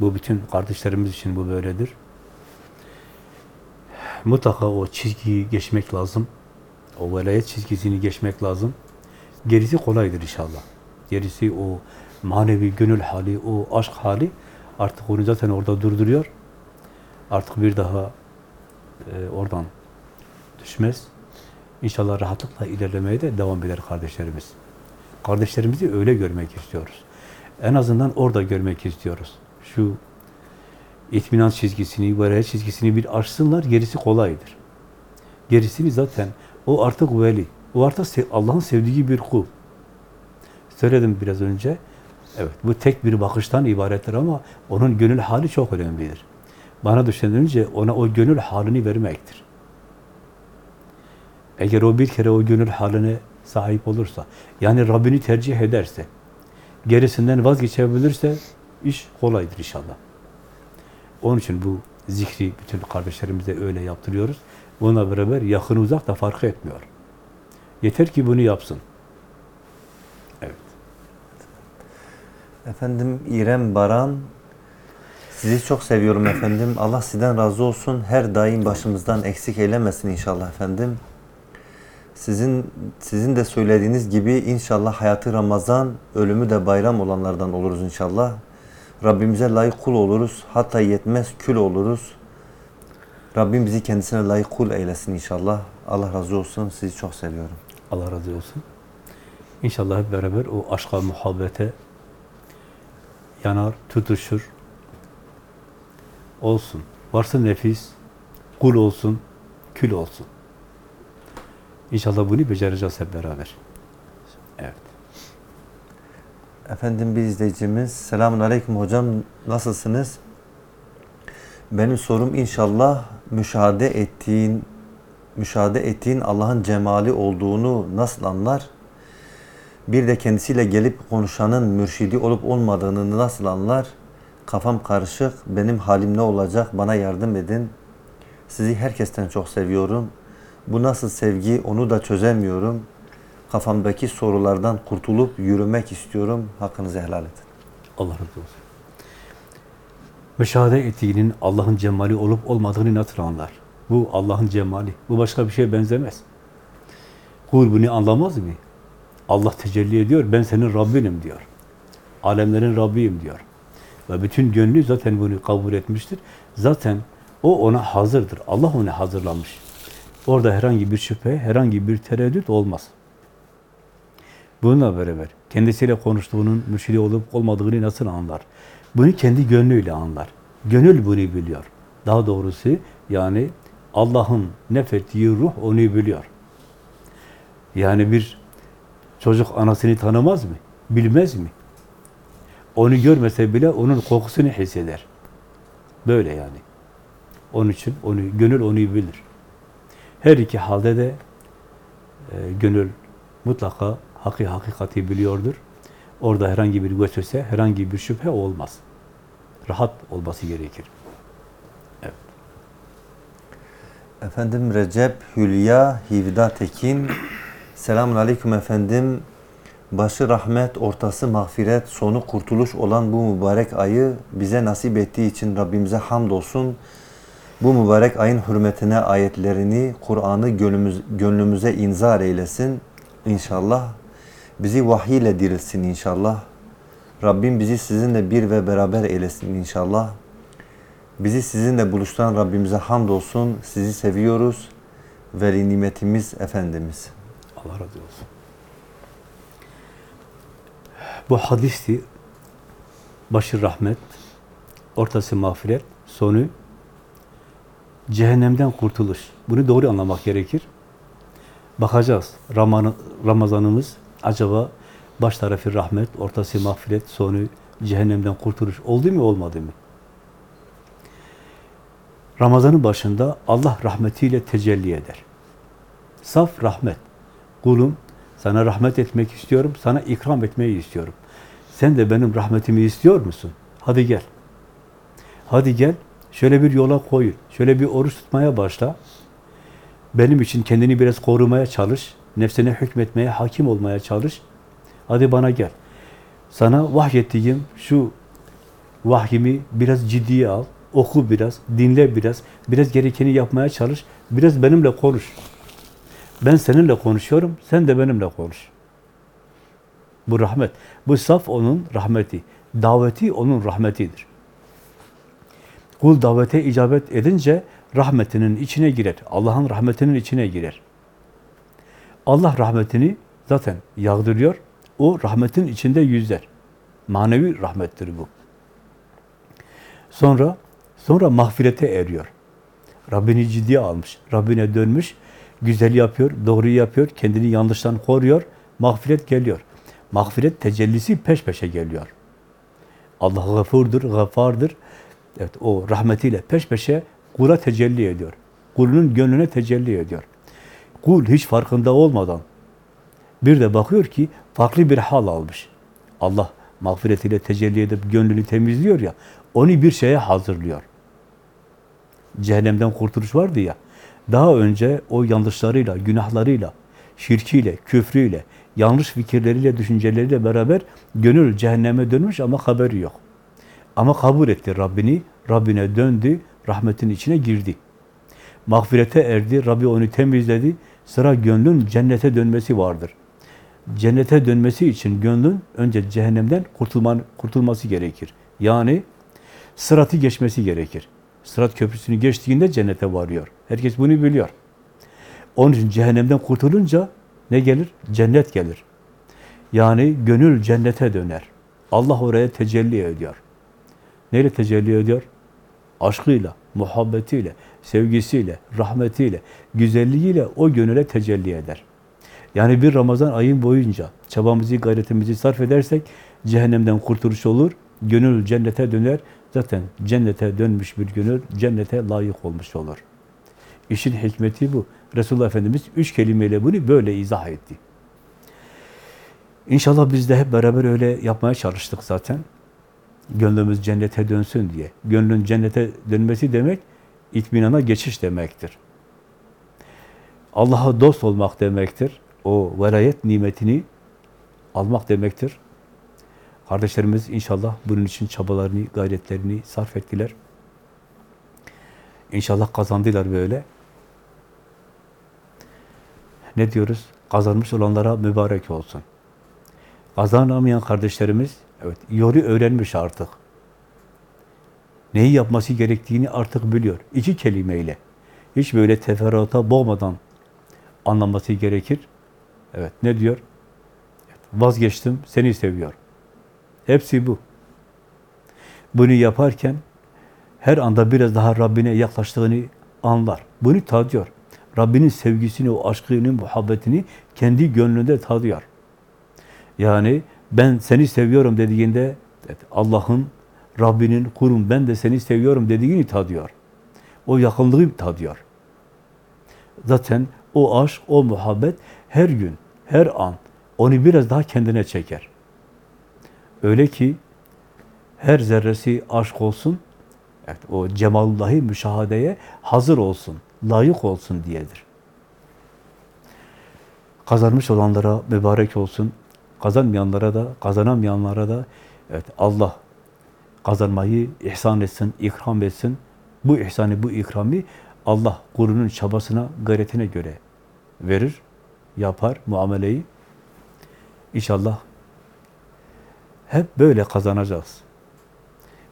Speaker 2: Bu bütün kardeşlerimiz için bu böyledir. Mutlaka o çizgiyi geçmek lazım. O velayet çizgisini geçmek lazım. Gerisi kolaydır inşallah. Gerisi o manevi gönül hali, o aşk hali artık onu zaten orada durduruyor. Artık bir daha e, oradan düşmez. İnşallah rahatlıkla ilerlemeye de devam eder kardeşlerimiz. Kardeşlerimizi öyle görmek istiyoruz. En azından orada görmek istiyoruz. Şu itminan çizgisini, velayet çizgisini bir aşsınlar, gerisi kolaydır. Gerisini zaten o artık veli. O artık Allah'ın sevdiği bir kul. Söyledim biraz önce. Evet, bu tek bir bakıştan ibarettir ama onun gönül hali çok önemlidir. Bana düşen ona o gönül halini vermektir. Eğer o bir kere o gönül haline sahip olursa, yani Rabbini tercih ederse, gerisinden vazgeçebilirse iş kolaydır inşallah. Onun için bu zikri bütün kardeşlerimize öyle yaptırıyoruz. Bununla beraber yakın uzak da fark etmiyor. Yeter ki bunu yapsın. Evet.
Speaker 1: Efendim İrem Baran, sizi çok seviyorum efendim. Allah sizden razı olsun. Her daim başımızdan eksik eylemesin inşallah efendim. Sizin sizin de söylediğiniz gibi inşallah hayatı Ramazan, ölümü de bayram olanlardan oluruz inşallah. Rabbimize layık kul oluruz. Hatta yetmez kül oluruz. Rabbim bizi kendisine layık kul eylesin inşallah. Allah razı olsun. Sizi çok seviyorum.
Speaker 2: Allah razı olsun. İnşallah hep beraber o aşka, muhabbete yanar, tutuşur. Olsun. Varsa nefis, kul olsun, kül olsun. İnşallah bunu becereceğiz hep beraber. Evet.
Speaker 1: Efendim bir izleyicimiz. Selamun Aleyküm hocam. Nasılsınız? Benim sorum inşallah müşahede ettiğin müşahede ettiğin Allah'ın cemali olduğunu nasıl anlar? Bir de kendisiyle gelip konuşanın mürşidi olup olmadığını nasıl anlar? Kafam karışık. Benim halim ne olacak? Bana yardım edin. Sizi herkesten çok seviyorum. Bu nasıl sevgi onu da çözemiyorum. Kafamdaki sorulardan kurtulup yürümek istiyorum. Hakkınızı helal edin.
Speaker 2: Allah razı olsun. Müşahede ettiğinin Allah'ın cemali olup olmadığını nasıl? Bu Allah'ın cemali. Bu başka bir şeye benzemez. Kul bunu anlamaz mı? Allah tecelli ediyor, ben senin Rabbinim diyor. Alemlerin Rabbiyim diyor. Ve bütün gönlü zaten bunu kabul etmiştir. Zaten o ona hazırdır. Allah onu hazırlamış. Orada herhangi bir şüphe, herhangi bir tereddüt olmaz. Bununla beraber kendisiyle konuştuğunun mürşidi olup olmadığını nasıl anlar? Bunu kendi gönlüyle anlar. Gönül bunu biliyor. Daha doğrusu yani Allah'ın nefettiği ruh onu biliyor. Yani bir çocuk anasını tanımaz mı? Bilmez mi? Onu görmese bile onun kokusunu hisseder. Böyle yani. Onun için onu gönül onu bilir. Her iki halde de e, gönül mutlaka hakiki hakikati biliyordur. Orada herhangi bir vesvese, herhangi bir şüphe olmaz. Rahat olması gerekir. Evet.
Speaker 1: Efendim Recep Hülya Hivda Tekin Selamun Aleyküm efendim. Başı rahmet, ortası mağfiret, sonu kurtuluş olan bu mübarek ayı bize nasip ettiği için Rabbimize hamdolsun. Bu mübarek ayın hürmetine ayetlerini, Kur'an'ı gönlümüz, gönlümüze inzar eylesin inşallah. Bizi vahiy ile dirilsin inşallah. Rabbim bizi sizinle bir ve beraber eylesin inşallah. Bizi sizinle buluşturan Rabbimize hamdolsun. Sizi seviyoruz. Veli nimetimiz Efendimiz.
Speaker 2: Allah razı olsun. Bu hadisti başı rahmet, ortası mağfiret, sonu cehennemden kurtuluş. Bunu doğru anlamak gerekir. Bakacağız. Ramazanımız acaba baş tarafı rahmet, ortası mağfiret, sonu cehennemden kurtuluş oldu mu olmadı mı? Ramazanın başında Allah rahmetiyle tecelli eder. Saf rahmet. Kulum sana rahmet etmek istiyorum, sana ikram etmeyi istiyorum. Sen de benim rahmetimi istiyor musun? Hadi gel. Hadi gel, şöyle bir yola koyun. Şöyle bir oruç tutmaya başla. Benim için kendini biraz korumaya çalış. Nefsine hükmetmeye, hakim olmaya çalış. Hadi bana gel. Sana vahyettiğim şu vahyimi biraz ciddiye al. Oku biraz, dinle biraz. Biraz gerekeni yapmaya çalış. Biraz benimle konuş. Ben seninle konuşuyorum, sen de benimle konuş. Bu rahmet. Bu saf onun rahmeti. Daveti onun rahmetidir. Kul davete icabet edince rahmetinin içine girer. Allah'ın rahmetinin içine girer. Allah rahmetini zaten yağdırıyor. O rahmetin içinde yüzer. Manevi rahmettir bu. Sonra sonra mağfirete eriyor. Rabbini ciddiye almış. Rabbine dönmüş. Güzel yapıyor, doğru yapıyor, kendini yanlıştan koruyor. Mağfiret geliyor. Mağfiret tecellisi peş peşe geliyor. Allah gafurdur, gafardır. Evet, o rahmetiyle peş peşe kula tecelli ediyor. Kulunun gönlüne tecelli ediyor. Kul hiç farkında olmadan bir de bakıyor ki farklı bir hal almış. Allah mağfiretiyle tecelli edip gönlünü temizliyor ya, onu bir şeye hazırlıyor. Cehennemden kurtuluş vardı ya, daha önce o yanlışlarıyla, günahlarıyla, şirkiyle, küfrüyle, yanlış fikirleriyle, düşünceleriyle beraber gönül cehenneme dönmüş ama haberi yok. Ama kabul etti Rabbini, Rabbine döndü, rahmetin içine girdi. Mağfirete erdi, Rabbi onu temizledi. Sıra gönlün cennete dönmesi vardır. Cennete dönmesi için gönlün önce cehennemden kurtulman, kurtulması gerekir. Yani sıratı geçmesi gerekir. Sırat köprüsünü geçtiğinde cennete varıyor. Herkes bunu biliyor. Onun için cehennemden kurtulunca ne gelir? Cennet gelir. Yani gönül cennete döner. Allah oraya tecelli ediyor. Neyle tecelli ediyor? Aşkıyla, muhabbetiyle, sevgisiyle, rahmetiyle, güzelliğiyle o gönüle tecelli eder. Yani bir Ramazan ayın boyunca çabamızı, gayretimizi sarf edersek cehennemden kurtuluş olur, gönül cennete döner. Zaten cennete dönmüş bir gönül cennete layık olmuş olur. İşin hikmeti bu. Resulullah Efendimiz üç kelimeyle bunu böyle izah etti. İnşallah biz de hep beraber öyle yapmaya çalıştık zaten. Gönlümüz cennete dönsün diye. Gönlün cennete dönmesi demek, itminana geçiş demektir. Allah'a dost olmak demektir. O velayet nimetini almak demektir. Kardeşlerimiz inşallah bunun için çabalarını, gayretlerini sarf ettiler. İnşallah kazandılar böyle. Ne diyoruz? Kazanmış olanlara mübarek olsun. Kazanamayan kardeşlerimiz, evet, yolu öğrenmiş artık. Neyi yapması gerektiğini artık biliyor. İki kelimeyle. Hiç böyle teferruata boğmadan anlaması gerekir. Evet, ne diyor? Vazgeçtim, seni seviyorum. Hepsi bu. Bunu yaparken her anda biraz daha Rabbine yaklaştığını anlar. Bunu tadıyor. Rabbinin sevgisini, o aşkını, muhabbetini kendi gönlünde tadıyor. Yani ben seni seviyorum dediğinde Allah'ın, Rabbinin, kurum ben de seni seviyorum dediğini tadıyor. O yakınlığı tadıyor. Zaten o aşk, o muhabbet her gün, her an onu biraz daha kendine çeker. Öyle ki her zerresi aşk olsun, evet, o cemalullahi müşahadeye hazır olsun, layık olsun diyedir. Kazanmış olanlara mübarek olsun, kazanmayanlara da, kazanamayanlara da evet Allah kazanmayı ihsan etsin, ikram etsin. Bu ihsanı, bu ikramı Allah kulunun çabasına, gayretine göre verir, yapar muameleyi. İnşallah hep böyle kazanacağız.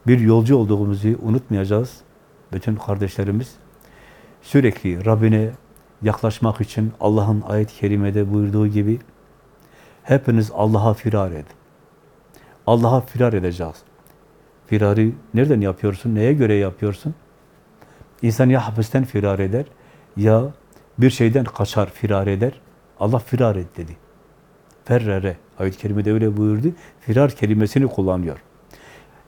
Speaker 2: Bir yolcu olduğumuzu unutmayacağız. Bütün kardeşlerimiz sürekli Rabbine yaklaşmak için Allah'ın ayet-i kerimede buyurduğu gibi hepiniz Allah'a firar edin. Allah'a firar edeceğiz. Firarı nereden yapıyorsun? Neye göre yapıyorsun? İnsan ya hapisten firar eder ya bir şeyden kaçar, firar eder. Allah firar et dedi. Ferrere. Ayet-i kerimede öyle buyurdu. Firar kelimesini kullanıyor.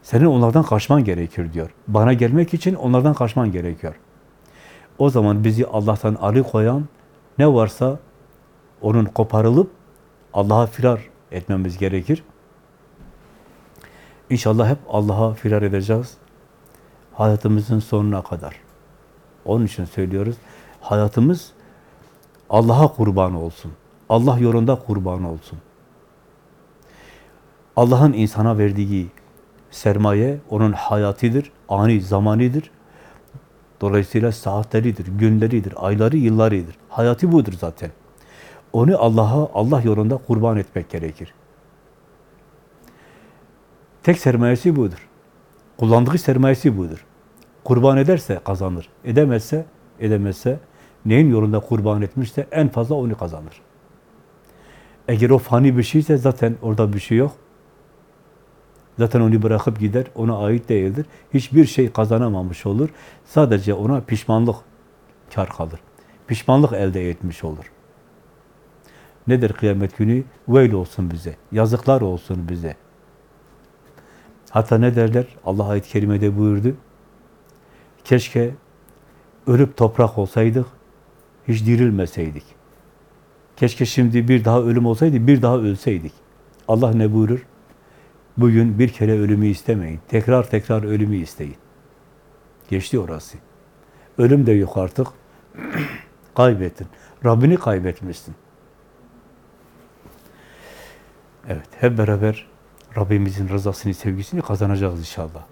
Speaker 2: Senin onlardan kaçman gerekir diyor. Bana gelmek için onlardan kaçman gerekiyor. O zaman bizi Allah'tan alıkoyan ne varsa onun koparılıp Allah'a firar etmemiz gerekir. İnşallah hep Allah'a firar edeceğiz. Hayatımızın sonuna kadar. Onun için söylüyoruz. Hayatımız Allah'a kurban olsun. Allah yolunda kurban olsun. Allah'ın insana verdiği sermaye onun hayatıdır, ani zamanidir. Dolayısıyla saatleridir, günleridir, ayları, yıllarıdır. Hayatı budur zaten. Onu Allah'a, Allah yolunda kurban etmek gerekir. Tek sermayesi budur. Kullandığı sermayesi budur. Kurban ederse kazanır. Edemezse, edemezse neyin yolunda kurban etmişse en fazla onu kazanır. Eğer o fani bir şeyse zaten orada bir şey yok. Zaten onu bırakıp gider, ona ait değildir. Hiçbir şey kazanamamış olur. Sadece ona pişmanlık kar kalır. Pişmanlık elde etmiş olur. Nedir kıyamet günü? Veil olsun bize. Yazıklar olsun bize. Hatta ne derler? Allah ayet-i kerimede buyurdu. Keşke ölüp toprak olsaydık, hiç dirilmeseydik. Keşke şimdi bir daha ölüm olsaydı, bir daha ölseydik. Allah ne buyurur? Bugün bir kere ölümü istemeyin. Tekrar tekrar ölümü isteyin. Geçti orası. Ölüm de yok artık. Kaybettin. Rabbini kaybetmişsin. Evet, hep beraber Rabbimizin rızasını, sevgisini kazanacağız inşallah.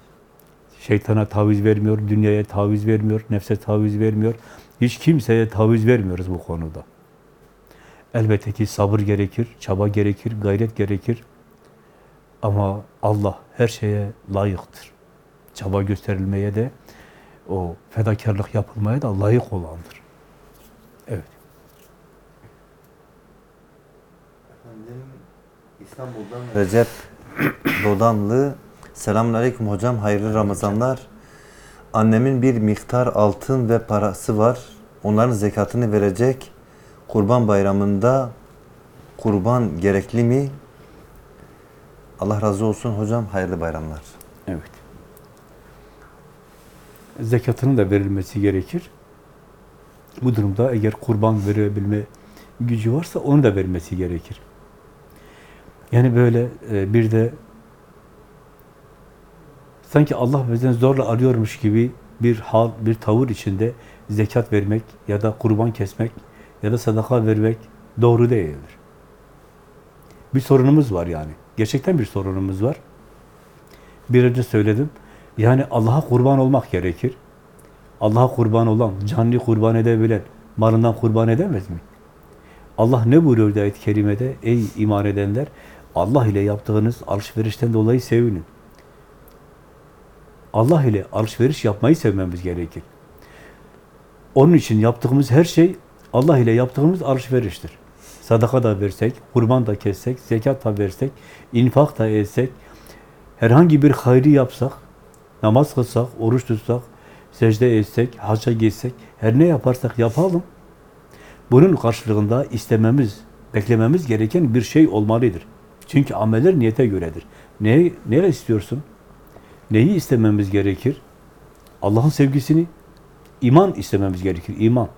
Speaker 2: Şeytana taviz vermiyor, dünyaya taviz vermiyor, nefse taviz vermiyor. Hiç kimseye taviz vermiyoruz bu konuda. Elbette ki sabır gerekir, çaba gerekir, gayret gerekir. Ama Allah her şeye layıktır. Çaba gösterilmeye de, o fedakarlık yapılmaya da layık olandır. Evet.
Speaker 1: Efendim İstanbul'dan Recep Dodamlı. Selamünaleyküm hocam. Hayırlı Ramazanlar. Annemin bir miktar altın ve parası var. Onların zekatını verecek. Kurban bayramında kurban gerekli mi? Allah razı olsun hocam. Hayırlı bayramlar.
Speaker 2: Evet. Zekatının da verilmesi gerekir. Bu durumda eğer kurban verebilme gücü varsa onu da vermesi gerekir. Yani böyle e, bir de sanki Allah bizden zorla arıyormuş gibi bir hal, bir tavır içinde zekat vermek ya da kurban kesmek ya da sadaka vermek doğru değildir. Bir sorunumuz var yani. Gerçekten bir sorunumuz var. Bir önce söyledim. Yani Allah'a kurban olmak gerekir. Allah'a kurban olan, canlı kurban edebilen, malından kurban edemez mi? Allah ne buyuruyor ayet-i kerimede? Ey iman edenler, Allah ile yaptığınız alışverişten dolayı sevinin. Allah ile alışveriş yapmayı sevmemiz gerekir. Onun için yaptığımız her şey Allah ile yaptığımız alışveriştir. Sadaka da versek, kurban da kessek, zekat da versek, infak da etsek, herhangi bir hayrı yapsak, namaz kılsak, oruç tutsak, secde etsek, hacca gitsek, her ne yaparsak yapalım. Bunun karşılığında istememiz, beklememiz gereken bir şey olmalıdır. Çünkü ameller niyete göredir. Ne, ne istiyorsun? Neyi istememiz gerekir? Allah'ın sevgisini, iman istememiz gerekir, iman.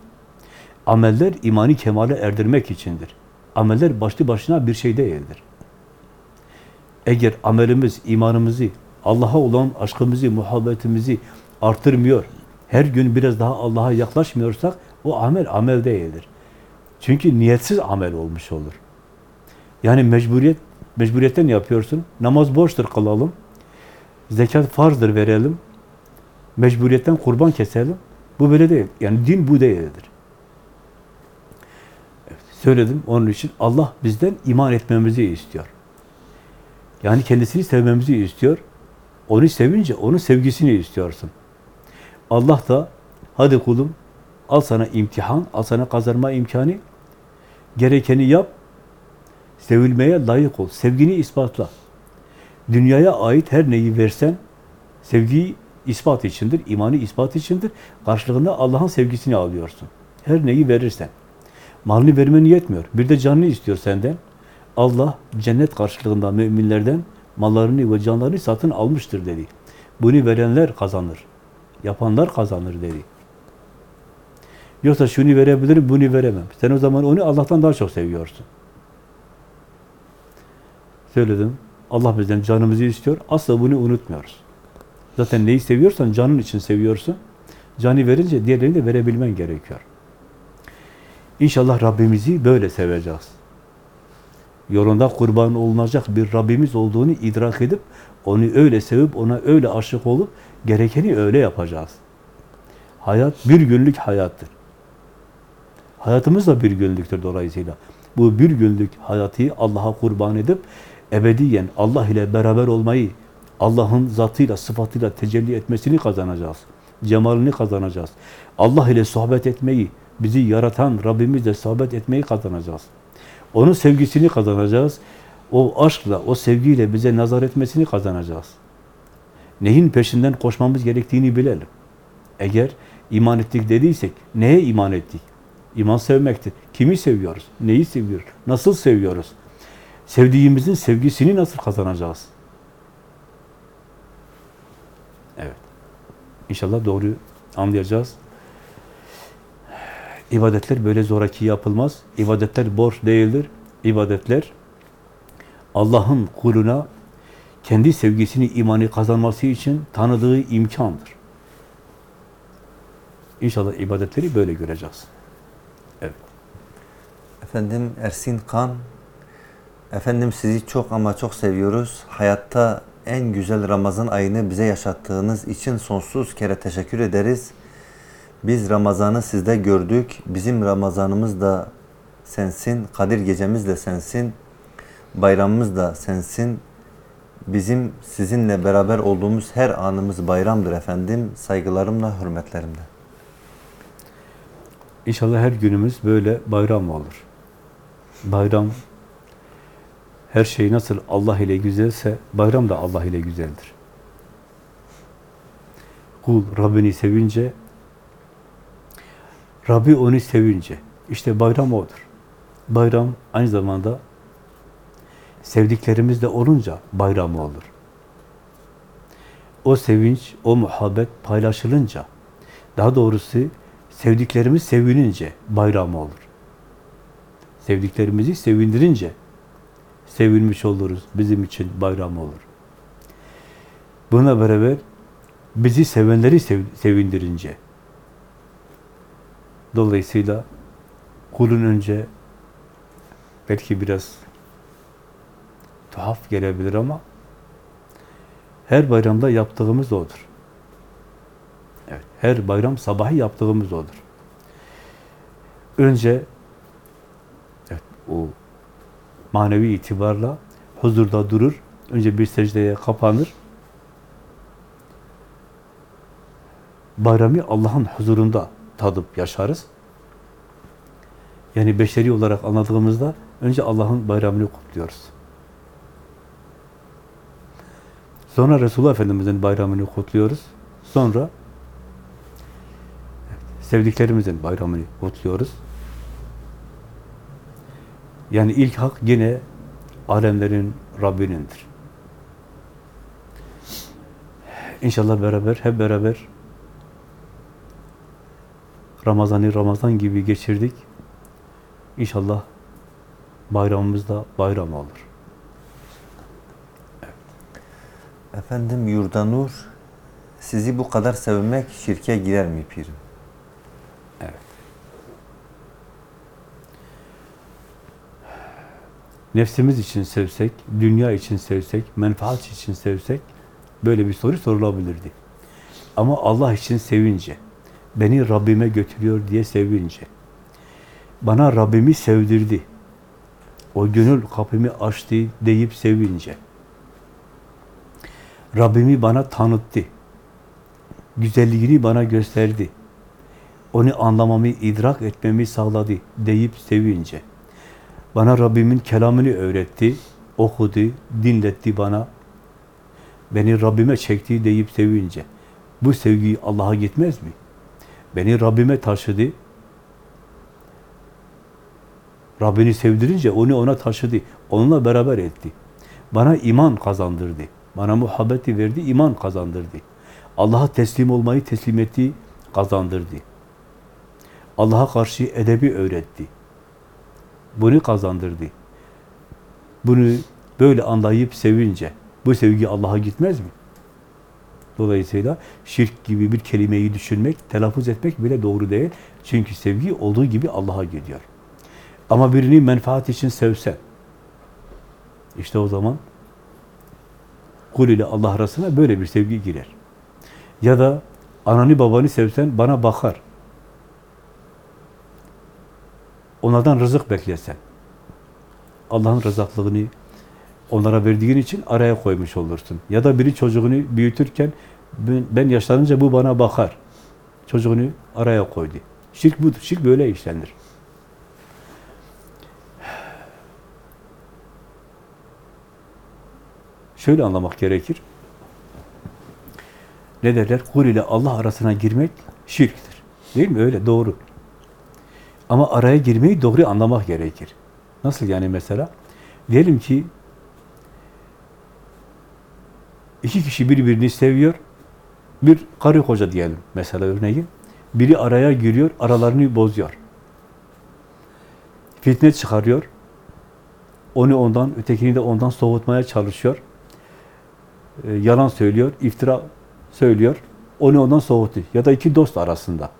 Speaker 2: Ameller imani kemale erdirmek içindir. Ameller başlı başına bir şey değildir. Eğer amelimiz, imanımızı, Allah'a olan aşkımızı, muhabbetimizi artırmıyor, her gün biraz daha Allah'a yaklaşmıyorsak, o amel amel değildir. Çünkü niyetsiz amel olmuş olur. Yani mecburiyet, mecburiyetten yapıyorsun. Namaz borçtur kılalım. Zekat farzdır verelim. Mecburiyetten kurban keselim. Bu böyle değil. Yani din bu değildir. Söyledim onun için Allah bizden iman etmemizi istiyor. Yani kendisini sevmemizi istiyor. Onu sevince onun sevgisini istiyorsun. Allah da hadi kulum al sana imtihan, al sana kazanma imkanı. Gerekeni yap. Sevilmeye layık ol. Sevgini ispatla. Dünyaya ait her neyi versen sevgiyi ispat içindir, imanı ispat içindir. Karşılığında Allah'ın sevgisini alıyorsun. Her neyi verirsen. Malını vermen yetmiyor. Bir de canını istiyor senden. Allah cennet karşılığında müminlerden mallarını ve canlarını satın almıştır dedi. Bunu verenler kazanır. Yapanlar kazanır dedi. Yoksa şunu verebilirim, bunu veremem. Sen o zaman onu Allah'tan daha çok seviyorsun. Söyledim. Allah bizden canımızı istiyor. Asla bunu unutmuyoruz. Zaten neyi seviyorsan canın için seviyorsun. Canı verince diğerlerini de verebilmen gerekiyor. İnşallah Rabbimizi böyle seveceğiz. Yolunda kurban olunacak bir Rabbimiz olduğunu idrak edip, onu öyle sevip, ona öyle aşık olup, gerekeni öyle yapacağız. Hayat bir günlük hayattır. Hayatımız da bir günlüktür dolayısıyla. Bu bir günlük hayatı Allah'a kurban edip, ebediyen Allah ile beraber olmayı, Allah'ın zatıyla, sıfatıyla tecelli etmesini kazanacağız. Cemalini kazanacağız. Allah ile sohbet etmeyi, bizi yaratan Rabbimizle sohbet etmeyi kazanacağız. Onun sevgisini kazanacağız. O aşkla, o sevgiyle bize nazar etmesini kazanacağız. Neyin peşinden koşmamız gerektiğini bilelim. Eğer iman ettik dediysek, neye iman ettik? İman sevmektir. Kimi seviyoruz? Neyi seviyoruz? Nasıl seviyoruz? Sevdiğimizin sevgisini nasıl kazanacağız? Evet. İnşallah doğru anlayacağız. İbadetler böyle zoraki yapılmaz. İbadetler borç değildir. İbadetler Allah'ın kuluna kendi sevgisini, imanı kazanması için tanıdığı imkandır. İnşallah ibadetleri böyle göreceğiz. Evet.
Speaker 1: Efendim Ersin Kan, efendim sizi çok ama çok seviyoruz. Hayatta en güzel Ramazan ayını bize yaşattığınız için sonsuz kere teşekkür ederiz. Biz Ramazan'ı sizde gördük. Bizim Ramazanımız da sensin, Kadir gecemiz de sensin, bayramımız da sensin. Bizim sizinle beraber olduğumuz her anımız bayramdır efendim. Saygılarımla, hürmetlerimle.
Speaker 2: İnşallah her günümüz böyle bayram olur. Bayram, her şey nasıl Allah ile güzelse, bayram da Allah ile güzeldir. Kul Rabbini sevince, Rabbi onu sevince, işte bayram odur. Bayram aynı zamanda sevdiklerimiz de olunca bayram olur. O sevinç, o muhabbet paylaşılınca, daha doğrusu sevdiklerimiz sevinince bayram olur. Sevdiklerimizi sevindirince sevinmiş oluruz. Bizim için bayram olur. Buna beraber bizi sevenleri sev sevindirince dolayısıyla kulun önce belki biraz tuhaf gelebilir ama her bayramda yaptığımız odur. Evet, her bayram sabahı yaptığımız odur. Önce evet, o manevi itibarla huzurda durur. Önce bir secdeye kapanır. Bayramı Allah'ın huzurunda tadıp yaşarız. Yani beşeri olarak anladığımızda önce Allah'ın bayramını kutluyoruz. Sonra Resulullah Efendimiz'in bayramını kutluyoruz. Sonra sevdiklerimizin bayramını kutluyoruz. Yani ilk hak yine alemlerin Rabbinindir. İnşallah beraber, hep beraber Ramazan'ı Ramazan gibi geçirdik. İnşallah bayramımız da bayram olur.
Speaker 1: Efendim Yurdanur, sizi bu kadar sevmek şirke girer mi pirim?
Speaker 2: Nefsimiz için sevsek, dünya için sevsek, menfaat için sevsek böyle bir soru sorulabilirdi. Ama Allah için sevince, beni Rabbime götürüyor diye sevince, bana Rabbimi sevdirdi, o gönül kapımı açtı deyip sevince, Rabbimi bana tanıttı, güzelliğini bana gösterdi, onu anlamamı, idrak etmemi sağladı deyip sevince, bana Rabbimin kelamını öğretti, okudu, dinletti bana, beni Rabbime çekti deyip sevince, bu sevgi Allah'a gitmez mi? Beni Rabbime taşıdı, Rabbini sevdirince onu ona taşıdı, onunla beraber etti. Bana iman kazandırdı, bana muhabbeti verdi, iman kazandırdı. Allah'a teslim olmayı teslim etti, kazandırdı. Allah'a karşı edebi öğretti. Bunu kazandırdı. Bunu böyle anlayıp sevince bu sevgi Allah'a gitmez mi? Dolayısıyla şirk gibi bir kelimeyi düşünmek, telaffuz etmek bile doğru değil. Çünkü sevgi olduğu gibi Allah'a gidiyor. Ama birini menfaat için sevsen, işte o zaman kul ile Allah arasına böyle bir sevgi girer. Ya da ananı babanı sevsen bana bakar. Onlardan rızık beklesen. Allah'ın rızaklığını onlara verdiğin için araya koymuş olursun. Ya da biri çocuğunu büyütürken ben, yaşlanınca bu bana bakar. Çocuğunu araya koydu. Şirk budur. Şirk böyle işlenir. Şöyle anlamak gerekir. Ne derler? Kul ile Allah arasına girmek şirktir. Değil mi? Öyle doğru. Ama araya girmeyi doğru anlamak gerekir. Nasıl yani mesela? Diyelim ki iki kişi birbirini seviyor. Bir karı koca diyelim mesela örneğin. Biri araya giriyor, aralarını bozuyor. Fitne çıkarıyor. Onu ondan, ötekini de ondan soğutmaya çalışıyor. Ee, yalan söylüyor, iftira söylüyor. Onu ondan soğutuyor. Ya da iki dost arasında.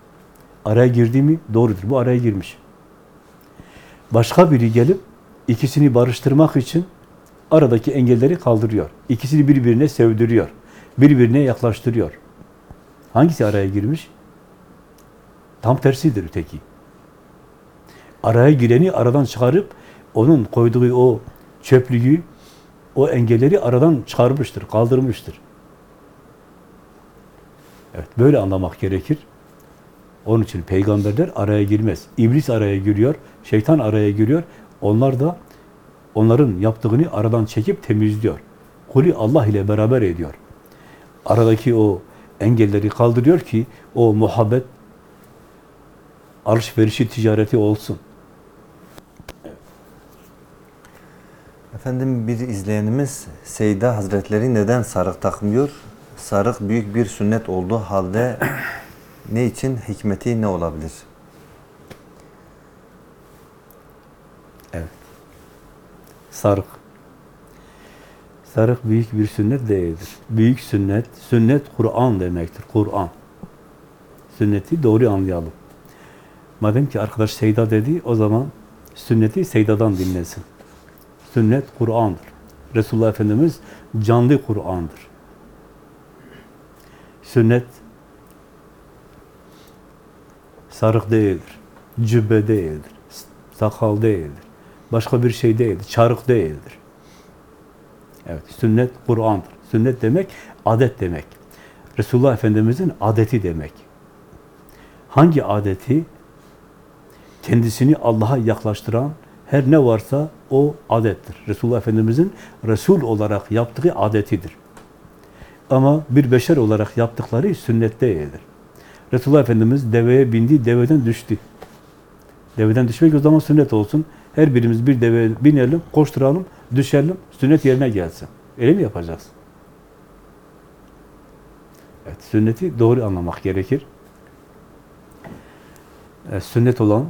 Speaker 2: Araya girdi mi? Doğrudur. Bu araya girmiş. Başka biri gelip ikisini barıştırmak için aradaki engelleri kaldırıyor. İkisini birbirine sevdiriyor. Birbirine yaklaştırıyor. Hangisi araya girmiş? Tam tersidir öteki. Araya gireni aradan çıkarıp onun koyduğu o çöplüğü, o engelleri aradan çıkarmıştır, kaldırmıştır. Evet, böyle anlamak gerekir. Onun için peygamberler araya girmez. İblis araya giriyor, şeytan araya giriyor. Onlar da onların yaptığını aradan çekip temizliyor. Kulü Allah ile beraber ediyor. Aradaki o engelleri kaldırıyor ki o muhabbet alışverişi ticareti olsun.
Speaker 1: Efendim bir izleyenimiz Seyda Hazretleri neden sarık takmıyor? Sarık büyük bir sünnet olduğu halde ne için hikmeti ne olabilir?
Speaker 2: Evet. Sarık. Sarık büyük bir sünnet değildir. Büyük sünnet, sünnet Kur'an demektir. Kur'an. Sünneti doğru anlayalım. Madem ki arkadaş Seyda dedi, o zaman sünneti Seyda'dan dinlesin. Sünnet Kur'an'dır. Resulullah Efendimiz canlı Kur'an'dır. Sünnet sarık değildir, cübbe değildir, sakal değildir, başka bir şey değildir, çarık değildir. Evet, sünnet Kur'an'dır. Sünnet demek, adet demek. Resulullah Efendimiz'in adeti demek. Hangi adeti? Kendisini Allah'a yaklaştıran her ne varsa o adettir. Resulullah Efendimiz'in Resul olarak yaptığı adetidir. Ama bir beşer olarak yaptıkları sünnet değildir. Resulullah Efendimiz deveye bindi, deveden düştü. Deveden düşmek o zaman sünnet olsun. Her birimiz bir deveye binelim, koşturalım, düşelim, sünnet yerine gelsin. Öyle mi yapacağız? Evet, sünneti doğru anlamak gerekir. Evet, sünnet olan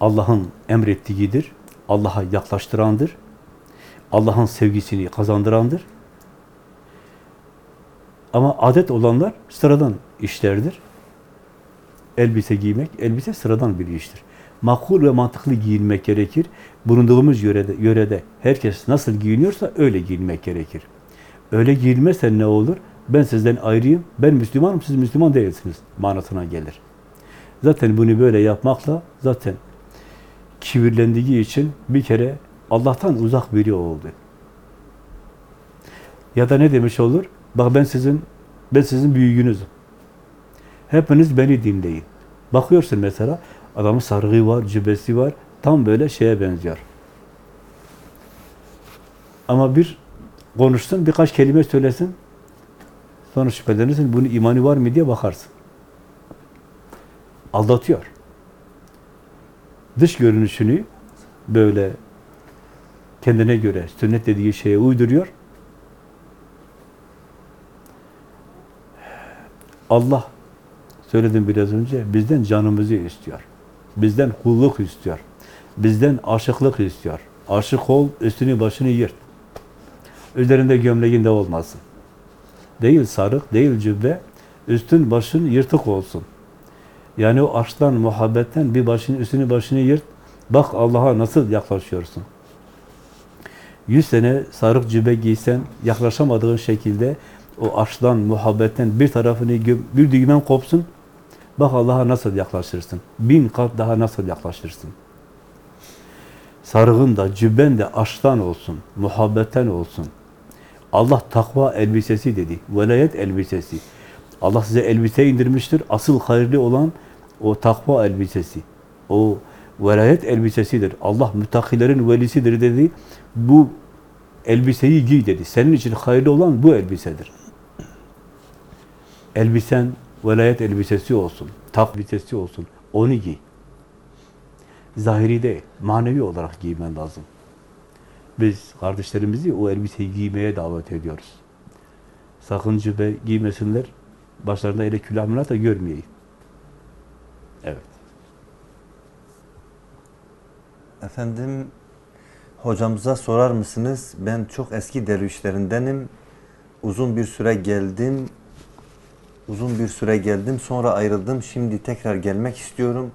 Speaker 2: Allah'ın emrettiğidir. Allah'a yaklaştırandır. Allah'ın sevgisini kazandırandır. Ama adet olanlar sıradan işlerdir. Elbise giymek, elbise sıradan bir iştir. Makul ve mantıklı giyinmek gerekir. Bulunduğumuz yörede, yörede herkes nasıl giyiniyorsa öyle giyinmek gerekir. Öyle giyinmezsen ne olur? Ben sizden ayrıyım, ben Müslümanım, siz Müslüman değilsiniz manasına gelir. Zaten bunu böyle yapmakla zaten kibirlendiği için bir kere Allah'tan uzak biri oldu. Ya da ne demiş olur? Bak ben sizin ben sizin büyüğünüzüm. Hepiniz beni dinleyin. Bakıyorsun mesela adamın sarığı var, cübbesi var. Tam böyle şeye benziyor. Ama bir konuşsun, birkaç kelime söylesin. Sonra şüphelenirsin, bunun imanı var mı diye bakarsın. Aldatıyor. Dış görünüşünü böyle kendine göre sünnet dediği şeye uyduruyor. Allah söyledim biraz önce bizden canımızı istiyor. Bizden kulluk istiyor. Bizden aşıklık istiyor. Aşık ol, üstünü başını yırt. Üzerinde gömleğin de olmasın. Değil sarık, değil cübbe. Üstün başın yırtık olsun. Yani o aşktan, muhabbetten bir başını, üstünü başını yırt. Bak Allah'a nasıl yaklaşıyorsun. Yüz sene sarık cübbe giysen, yaklaşamadığın şekilde o aşktan, muhabbetten bir tarafını, bir düğmen kopsun. Bak Allah'a nasıl yaklaşırsın. Bin kat daha nasıl yaklaşırsın. Sarığın da, cübben de aşktan olsun, muhabbetten olsun. Allah takva elbisesi dedi, velayet elbisesi. Allah size elbise indirmiştir. Asıl hayırlı olan o takva elbisesi. O velayet elbisesidir. Allah müttakilerin velisidir dedi. Bu elbiseyi giy dedi. Senin için hayırlı olan bu elbisedir. Elbisen velayet elbisesi olsun, tak elbisesi olsun. Onu giy. Zahiri değil, manevi olarak giymen lazım. Biz kardeşlerimizi o elbiseyi giymeye davet ediyoruz. Sakın cübbe giymesinler, başlarında öyle külahminat da görmeyeyim. Evet.
Speaker 1: Efendim, hocamıza sorar mısınız? Ben çok eski dervişlerindenim. Uzun bir süre geldim. Uzun bir süre geldim. Sonra ayrıldım. Şimdi tekrar gelmek istiyorum.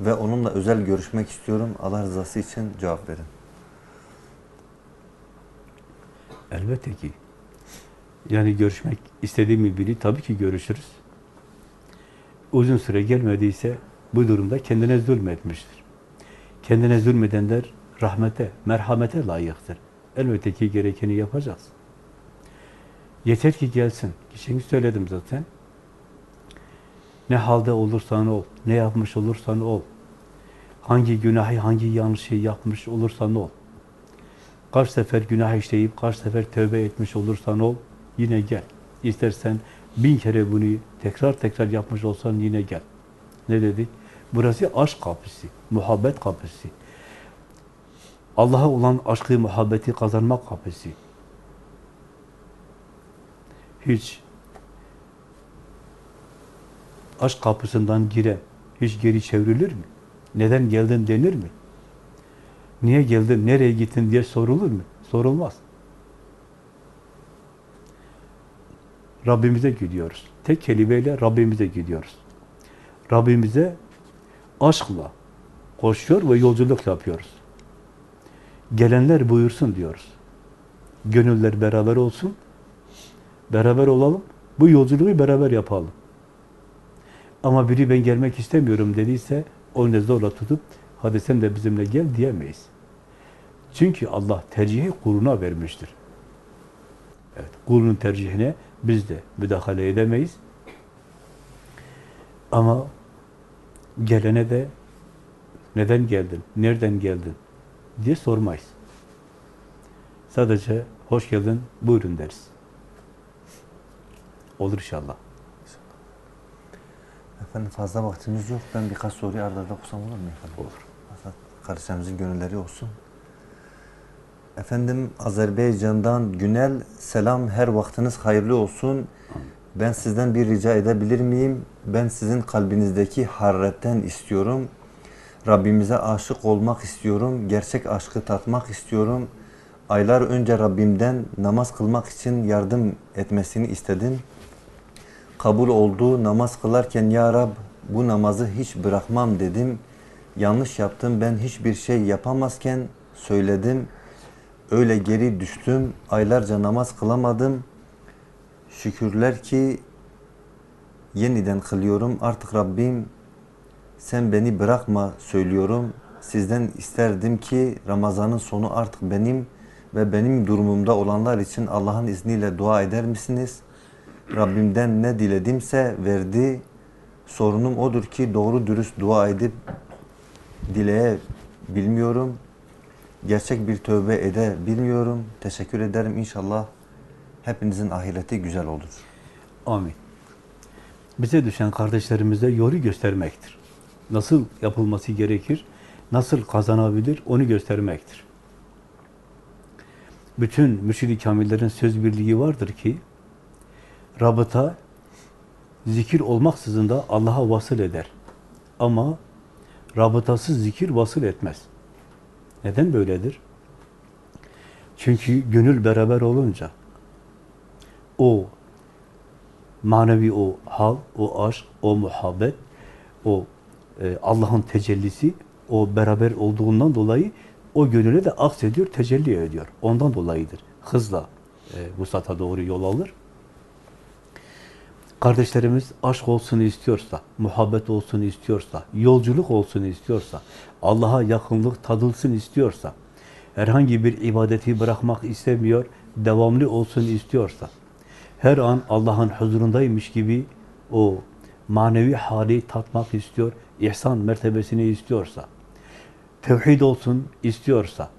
Speaker 1: Ve onunla özel görüşmek istiyorum. Allah rızası için cevap verin.
Speaker 2: Elbette ki. Yani görüşmek istediğimi biri tabii ki görüşürüz. Uzun süre gelmediyse bu durumda kendine zulmetmiştir. Kendine zulmedenler rahmete, merhamete layıktır. Elbette ki gerekeni yapacağız. Yeter ki gelsin. Gün söyledim zaten. Ne halde olursan ol, ne yapmış olursan ol, hangi günahı, hangi yanlışı yapmış olursan ol, kaç sefer günah işleyip, kaç sefer tövbe etmiş olursan ol, yine gel. İstersen bin kere bunu tekrar tekrar yapmış olsan yine gel. Ne dedik? Burası aşk kapısı, muhabbet kapısı. Allah'a olan aşkı, muhabbeti kazanmak kapısı. Hiç aşk kapısından giren hiç geri çevrilir mi? Neden geldin denir mi? Niye geldin, nereye gittin diye sorulur mu? Sorulmaz. Rabbimize gidiyoruz. Tek kelimeyle Rabbimize gidiyoruz. Rabbimize aşkla koşuyor ve yolculuk yapıyoruz. Gelenler buyursun diyoruz. Gönüller beraber olsun. Beraber olalım. Bu yolculuğu beraber yapalım. Ama biri ben gelmek istemiyorum dediyse onu zorla tutup hadi sen de bizimle gel diyemeyiz. Çünkü Allah tercihi kuluna vermiştir. Evet, kulunun tercihine biz de müdahale edemeyiz. Ama gelene de neden geldin, nereden geldin diye sormayız. Sadece hoş geldin, buyurun deriz. Olur inşallah.
Speaker 1: Efendim fazla vaktimiz yok. Ben birkaç soruyu arda arda okusam olur mu efendim?
Speaker 2: Olur.
Speaker 1: Kardeşlerimizin gönülleri olsun. Efendim Azerbaycan'dan Günel selam her vaktiniz hayırlı olsun. Ben sizden bir rica edebilir miyim? Ben sizin kalbinizdeki hararetten istiyorum. Rabbimize aşık olmak istiyorum. Gerçek aşkı tatmak istiyorum. Aylar önce Rabbimden namaz kılmak için yardım etmesini istedim. Kabul oldu. Namaz kılarken ya Rab bu namazı hiç bırakmam dedim. Yanlış yaptım. Ben hiçbir şey yapamazken söyledim. Öyle geri düştüm. Aylarca namaz kılamadım. Şükürler ki yeniden kılıyorum. Artık Rabbim sen beni bırakma söylüyorum. Sizden isterdim ki Ramazan'ın sonu artık benim ve benim durumumda olanlar için Allah'ın izniyle dua eder misiniz? Rabbimden ne diledimse verdi. Sorunum odur ki doğru dürüst dua edip dileye bilmiyorum. Gerçek bir tövbe ede bilmiyorum. Teşekkür ederim inşallah. Hepinizin ahireti güzel olur.
Speaker 2: Amin. Bize düşen kardeşlerimize yolu göstermektir. Nasıl yapılması gerekir, nasıl kazanabilir onu göstermektir. Bütün mürşid-i kamillerin söz birliği vardır ki, rabıta zikir olmaksızın da Allah'a vasıl eder. Ama rabıtasız zikir vasıl etmez. Neden böyledir? Çünkü gönül beraber olunca, o manevi o hal, o aşk, o muhabbet, o e, Allah'ın tecellisi, o beraber olduğundan dolayı o gönüle de aksediyor, tecelli ediyor. Ondan dolayıdır. Hızla e, vusata doğru yol alır. Kardeşlerimiz aşk olsun istiyorsa, muhabbet olsun istiyorsa, yolculuk olsun istiyorsa, Allah'a yakınlık tadılsın istiyorsa, herhangi bir ibadeti bırakmak istemiyor, devamlı olsun istiyorsa, her an Allah'ın huzurundaymış gibi o manevi hali tatmak istiyor, ihsan mertebesini istiyorsa, tevhid olsun istiyorsa,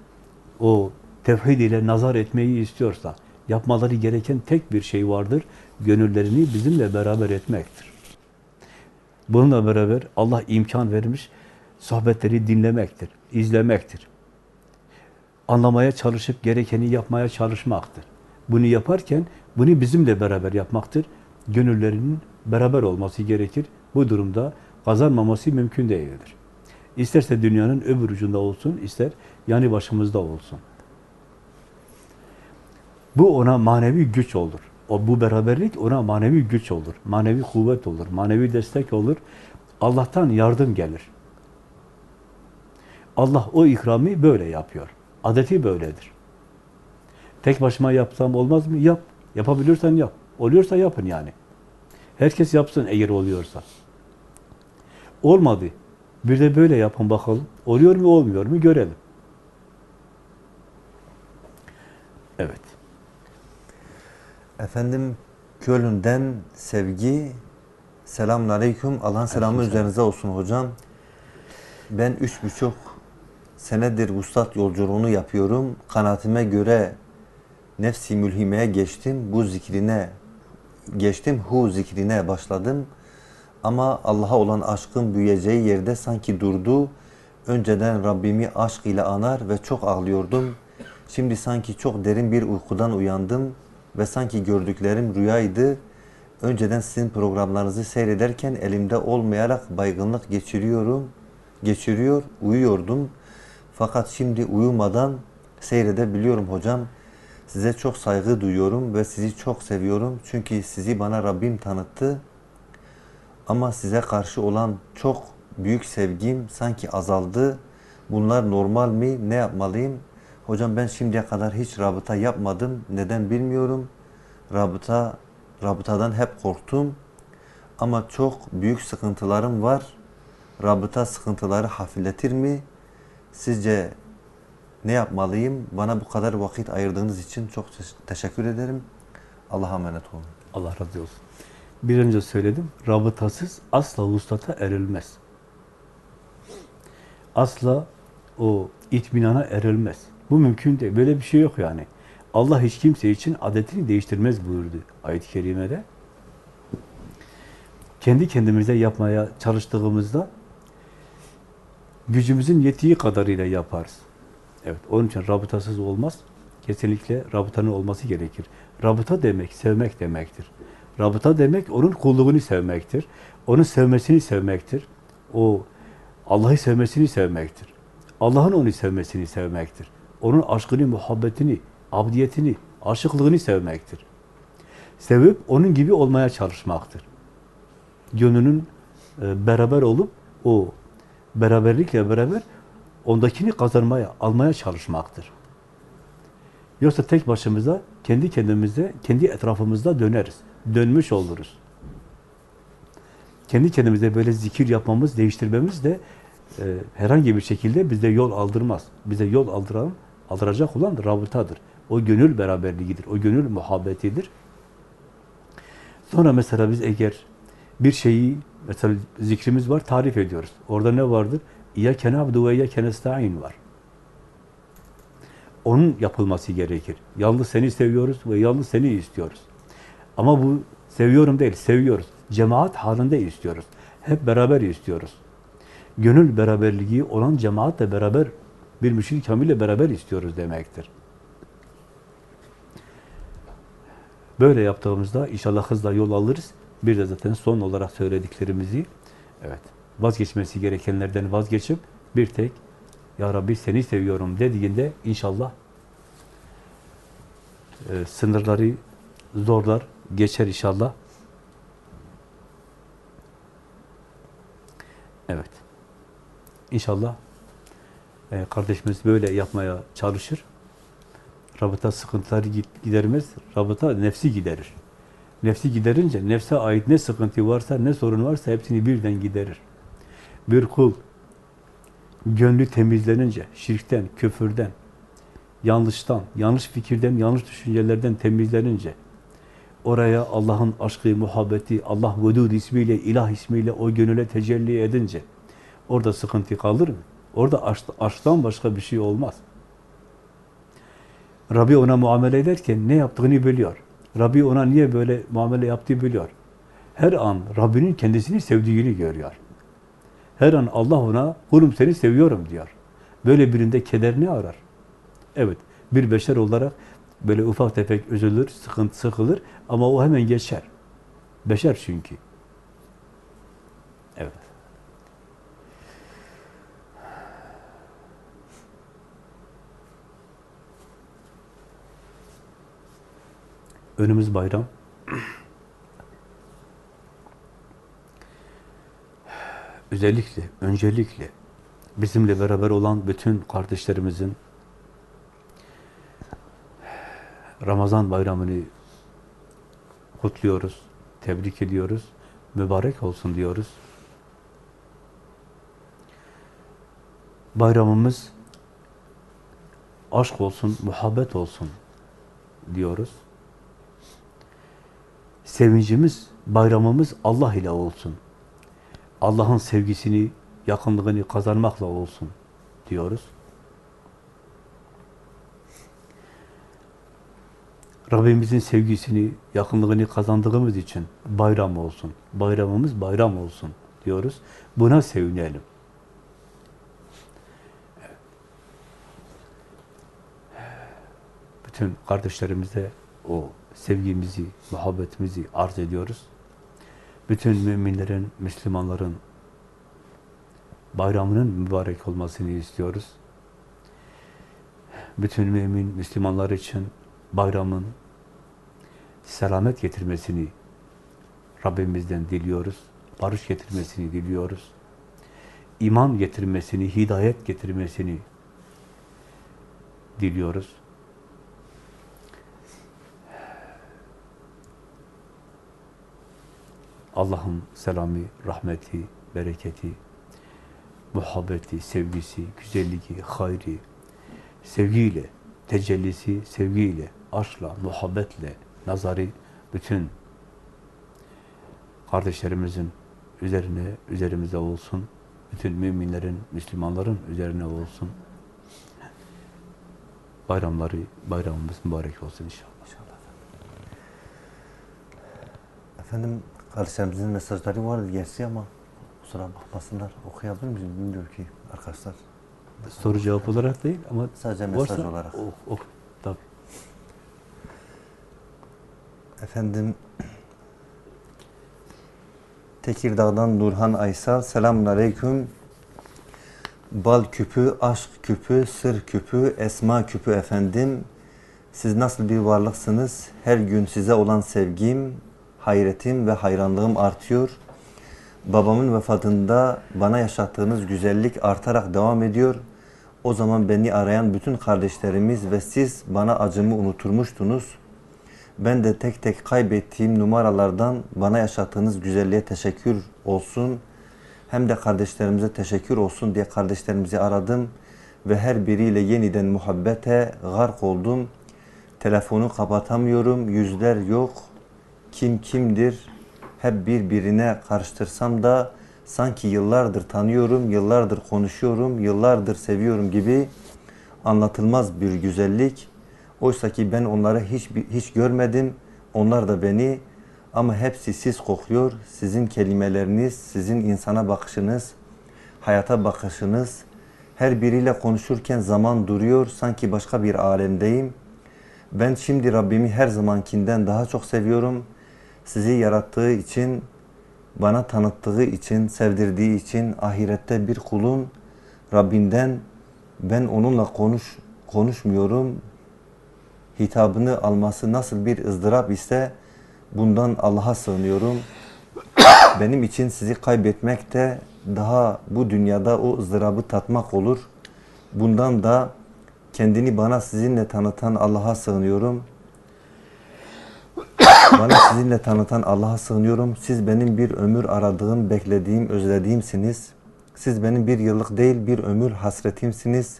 Speaker 2: o tevhid ile nazar etmeyi istiyorsa, yapmaları gereken tek bir şey vardır, gönüllerini bizimle beraber etmektir. Bununla beraber Allah imkan vermiş, sohbetleri dinlemektir, izlemektir. Anlamaya çalışıp gerekeni yapmaya çalışmaktır. Bunu yaparken bunu bizimle beraber yapmaktır. Gönüllerinin beraber olması gerekir. Bu durumda kazanmaması mümkün değildir. İsterse dünyanın öbür ucunda olsun, ister yanı başımızda olsun. Bu ona manevi güç olur. O bu beraberlik ona manevi güç olur, manevi kuvvet olur, manevi destek olur. Allah'tan yardım gelir. Allah o ikramı böyle yapıyor. Adeti böyledir. Tek başıma yapsam olmaz mı? Yap. Yapabilirsen yap. Oluyorsa yapın yani. Herkes yapsın eğer oluyorsa. Olmadı. Bir de böyle yapın bakalım. Oluyor mu olmuyor mu görelim. Evet.
Speaker 1: Efendim Köln'den sevgi. Selamun Aleyküm. Allah'ın selamı üzerinize olsun hocam. Ben üç buçuk senedir vuslat yolculuğunu yapıyorum. Kanaatime göre nefsi mülhimeye geçtim. Bu zikrine geçtim. Hu zikrine başladım. Ama Allah'a olan aşkın büyüyeceği yerde sanki durdu. Önceden Rabbimi aşk ile anar ve çok ağlıyordum. Şimdi sanki çok derin bir uykudan uyandım ve sanki gördüklerim rüyaydı. Önceden sizin programlarınızı seyrederken elimde olmayarak baygınlık geçiriyorum. Geçiriyor, uyuyordum. Fakat şimdi uyumadan seyredebiliyorum hocam. Size çok saygı duyuyorum ve sizi çok seviyorum. Çünkü sizi bana Rabbim tanıttı. Ama size karşı olan çok büyük sevgim sanki azaldı. Bunlar normal mi? Ne yapmalıyım? Hocam ben şimdiye kadar hiç rabıta yapmadım. Neden bilmiyorum. Rabıta, rabıtadan hep korktum. Ama çok büyük sıkıntılarım var. Rabıta sıkıntıları hafifletir mi? Sizce ne yapmalıyım? Bana bu kadar vakit ayırdığınız için çok te- teşekkür ederim. Allah'a emanet olun.
Speaker 2: Allah razı olsun. Bir önce söyledim, rabıtasız asla vuslata erilmez. Asla o itminana erilmez. Bu mümkün değil. Böyle bir şey yok yani. Allah hiç kimse için adetini değiştirmez buyurdu ayet-i kerimede. Kendi kendimize yapmaya çalıştığımızda gücümüzün yettiği kadarıyla yaparız. Evet, onun için rabıtasız olmaz. Kesinlikle rabıtanın olması gerekir. Rabıta demek, sevmek demektir. Rabıta demek, onun kulluğunu sevmektir. Onun sevmesini sevmektir. O Allah'ı sevmesini sevmektir. Allah'ın onu sevmesini sevmektir. Onun aşkını, muhabbetini, abdiyetini, aşıklığını sevmektir. Sevip onun gibi olmaya çalışmaktır. Gönlünün e, beraber olup o beraberlikle beraber ondakini kazanmaya, almaya çalışmaktır. Yoksa tek başımıza, kendi kendimize, kendi etrafımızda döneriz. Dönmüş oluruz. Kendi kendimize böyle zikir yapmamız, değiştirmemiz de e, herhangi bir şekilde bize yol aldırmaz. Bize yol aldıran, aldıracak olan rabıtadır. O gönül beraberliğidir, o gönül muhabbetidir. Sonra mesela biz eğer bir şeyi, mesela zikrimiz var, tarif ediyoruz. Orada ne vardır? İyyâke na'budu ve iyyâke nestaîn var. Onun yapılması gerekir. Yalnız seni seviyoruz ve yalnız seni istiyoruz. Ama bu seviyorum değil, seviyoruz. Cemaat halinde istiyoruz. Hep beraber istiyoruz. Gönül beraberliği olan cemaatle beraber, bir müşid kamille beraber istiyoruz demektir. Böyle yaptığımızda inşallah hızla yol alırız. Bir de zaten son olarak söylediklerimizi evet vazgeçmesi gerekenlerden vazgeçip bir tek Ya Rabbi seni seviyorum dediğinde inşallah e, sınırları zorlar, geçer inşallah. Evet. İnşallah e, kardeşimiz böyle yapmaya çalışır. Rabıta sıkıntıları gid- gidermez. Rabıta nefsi giderir. Nefsi giderince nefse ait ne sıkıntı varsa, ne sorun varsa hepsini birden giderir. Bir kul gönlü temizlenince şirkten, küfürden, yanlıştan, yanlış fikirden, yanlış düşüncelerden temizlenince oraya Allah'ın aşkı, muhabbeti, Allah Vedud ismiyle, ilah ismiyle o gönüle tecelli edince orada sıkıntı kalır mı? Orada aşk, aşktan başka bir şey olmaz. Rabbi ona muamele ederken ne yaptığını biliyor. Rabbi ona niye böyle muamele yaptığı biliyor. Her an Rabbinin kendisini sevdiğini görüyor. Her an Allah ona kulum seni seviyorum diyor. Böyle birinde keder ne arar? Evet, bir beşer olarak böyle ufak tefek üzülür, sıkıntı sıkılır ama o hemen geçer. Beşer çünkü. Önümüz bayram. Özellikle, öncelikle bizimle beraber olan bütün kardeşlerimizin Ramazan bayramını kutluyoruz, tebrik ediyoruz, mübarek olsun diyoruz. Bayramımız aşk olsun, muhabbet olsun diyoruz. Sevincimiz, bayramımız Allah ile olsun. Allah'ın sevgisini, yakınlığını kazanmakla olsun diyoruz. Rabbimizin sevgisini, yakınlığını kazandığımız için bayram olsun. Bayramımız bayram olsun diyoruz. Buna sevinelim. Bütün kardeşlerimize o sevgimizi, muhabbetimizi arz ediyoruz. Bütün müminlerin, Müslümanların bayramının mübarek olmasını istiyoruz. Bütün mümin, Müslümanlar için bayramın selamet getirmesini Rabbimizden diliyoruz. Barış getirmesini diliyoruz. İman getirmesini, hidayet getirmesini diliyoruz. Allah'ın selamı, rahmeti, bereketi, muhabbeti, sevgisi, güzelliği, hayri, sevgiyle, tecellisi, sevgiyle, aşkla, muhabbetle, nazarı bütün kardeşlerimizin üzerine, üzerimize olsun. Bütün müminlerin, Müslümanların üzerine olsun. Bayramları, bayramımız mübarek olsun inşallah.
Speaker 1: Efendim kardeşlerimizin mesajları vardı gerçi ama kusura bakmasınlar. Okuyabilir miyiz bilmiyorum ki arkadaşlar.
Speaker 2: Soru cevap olarak değil ama
Speaker 1: Sadece mesaj
Speaker 2: varsa
Speaker 1: olarak.
Speaker 2: ok, ok, tabii.
Speaker 1: Efendim Tekirdağ'dan Nurhan Aysal. Selamun Aleyküm. Bal küpü, aşk küpü, sır küpü, esma küpü efendim. Siz nasıl bir varlıksınız? Her gün size olan sevgim, hayretim ve hayranlığım artıyor. Babamın vefatında bana yaşattığınız güzellik artarak devam ediyor. O zaman beni arayan bütün kardeşlerimiz ve siz bana acımı unuturmuştunuz. Ben de tek tek kaybettiğim numaralardan bana yaşattığınız güzelliğe teşekkür olsun. Hem de kardeşlerimize teşekkür olsun diye kardeşlerimizi aradım ve her biriyle yeniden muhabbete gark oldum. Telefonu kapatamıyorum, yüzler yok. Kim kimdir? Hep birbirine karıştırsam da sanki yıllardır tanıyorum, yıllardır konuşuyorum, yıllardır seviyorum gibi anlatılmaz bir güzellik. Oysa ki ben onları hiç hiç görmedim. Onlar da beni ama hepsi siz kokluyor. Sizin kelimeleriniz, sizin insana bakışınız, hayata bakışınız. Her biriyle konuşurken zaman duruyor. Sanki başka bir alemdeyim. Ben şimdi Rabbimi her zamankinden daha çok seviyorum. Sizi yarattığı için, bana tanıttığı için, sevdirdiği için ahirette bir kulun Rabbinden ben onunla konuş konuşmuyorum hitabını alması nasıl bir ızdırap ise bundan Allah'a sığınıyorum. Benim için sizi kaybetmek de daha bu dünyada o ızdırabı tatmak olur. Bundan da kendini bana sizinle tanıtan Allah'a sığınıyorum. Bana sizinle tanıtan Allah'a sığınıyorum. Siz benim bir ömür aradığım, beklediğim, özlediğimsiniz. Siz benim bir yıllık değil bir ömür hasretimsiniz.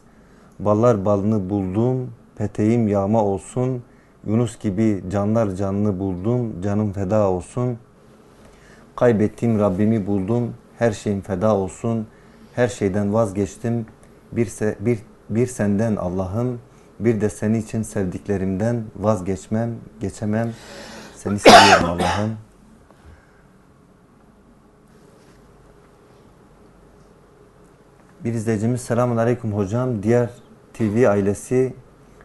Speaker 1: Ballar balını buldum, peteğim yağma olsun. Yunus gibi canlar canını buldum, canım feda olsun. Kaybettiğim Rabbimi buldum, her şeyim feda olsun. Her şeyden vazgeçtim. Bir, se- bir, bir senden Allah'ım, bir de seni için sevdiklerimden vazgeçmem, geçemem. Seni seviyorum Allah'ım. Bir izleyicimiz selamun aleyküm hocam. Diğer TV ailesi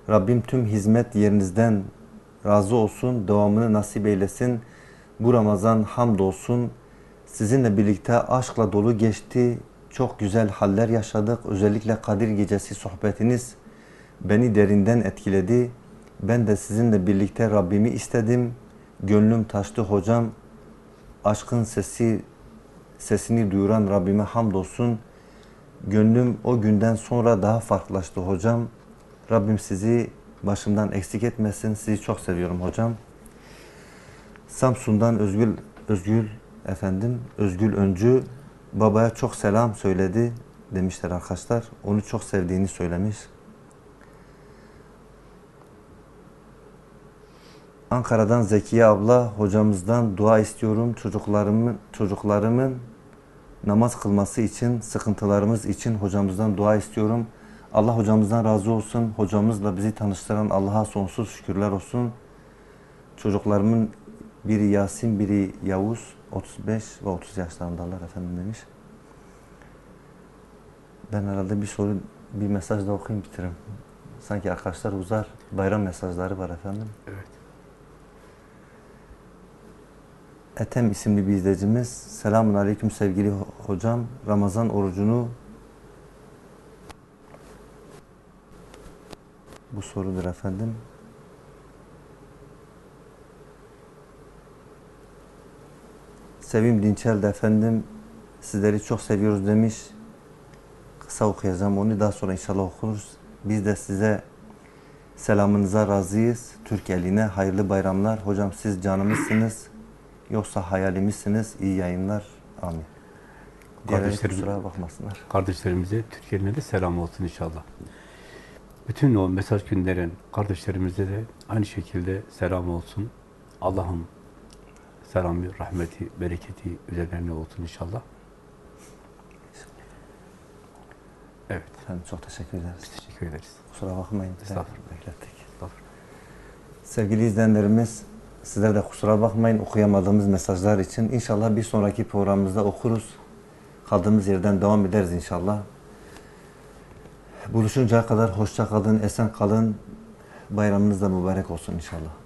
Speaker 1: Rabbim tüm hizmet yerinizden razı olsun. Devamını nasip eylesin. Bu Ramazan hamdolsun. Sizinle birlikte aşkla dolu geçti. Çok güzel haller yaşadık. Özellikle Kadir Gecesi sohbetiniz beni derinden etkiledi. Ben de sizinle birlikte Rabbimi istedim. Gönlüm taştı hocam. Aşkın sesi sesini duyuran Rabbime hamdolsun. Gönlüm o günden sonra daha farklılaştı hocam. Rabbim sizi başımdan eksik etmesin. Sizi çok seviyorum hocam. Samsun'dan Özgül Özgül efendim Özgül Öncü babaya çok selam söyledi demişler arkadaşlar. Onu çok sevdiğini söylemiş. Ankara'dan Zekiye abla hocamızdan dua istiyorum. Çocuklarımın çocuklarımın namaz kılması için, sıkıntılarımız için hocamızdan dua istiyorum. Allah hocamızdan razı olsun. Hocamızla bizi tanıştıran Allah'a sonsuz şükürler olsun. Çocuklarımın biri Yasin, biri Yavuz, 35 ve 30 yaşlarındalar efendim demiş. Ben herhalde bir soru, bir mesaj da okuyayım bitiririm. Sanki arkadaşlar uzar. Bayram mesajları var efendim.
Speaker 2: Evet.
Speaker 1: Etem isimli bir izleyicimiz. Selamun Aleyküm sevgili ho- hocam. Ramazan orucunu bu sorudur efendim. Sevim Dinçel de efendim sizleri çok seviyoruz demiş. Kısa okuyacağım onu daha sonra inşallah okuruz. Biz de size selamınıza razıyız. Türk eline hayırlı bayramlar. Hocam siz canımızsınız. Yoksa hayalimizsiniz. İyi yayınlar. Amin.
Speaker 2: Kardeşlerim-
Speaker 1: kusura bakmasınlar.
Speaker 2: Kardeşlerimize Türkiye'ne de selam olsun inşallah. Bütün o mesaj gönderen kardeşlerimize de aynı şekilde selam olsun. Allah'ın selamı, rahmeti, bereketi üzerlerine olsun inşallah. Evet,
Speaker 1: Efendim çok teşekkür ederiz.
Speaker 2: teşekkür ederiz.
Speaker 1: Kusura bakmayın.
Speaker 2: Estağfurullah.
Speaker 1: Beklettik.
Speaker 2: Estağfurullah.
Speaker 1: Sevgili izleyenlerimiz, sizler de kusura bakmayın okuyamadığımız mesajlar için. İnşallah bir sonraki programımızda okuruz. Kaldığımız yerden devam ederiz inşallah. Buluşuncaya kadar hoşça kalın, esen kalın. Bayramınız da mübarek olsun inşallah.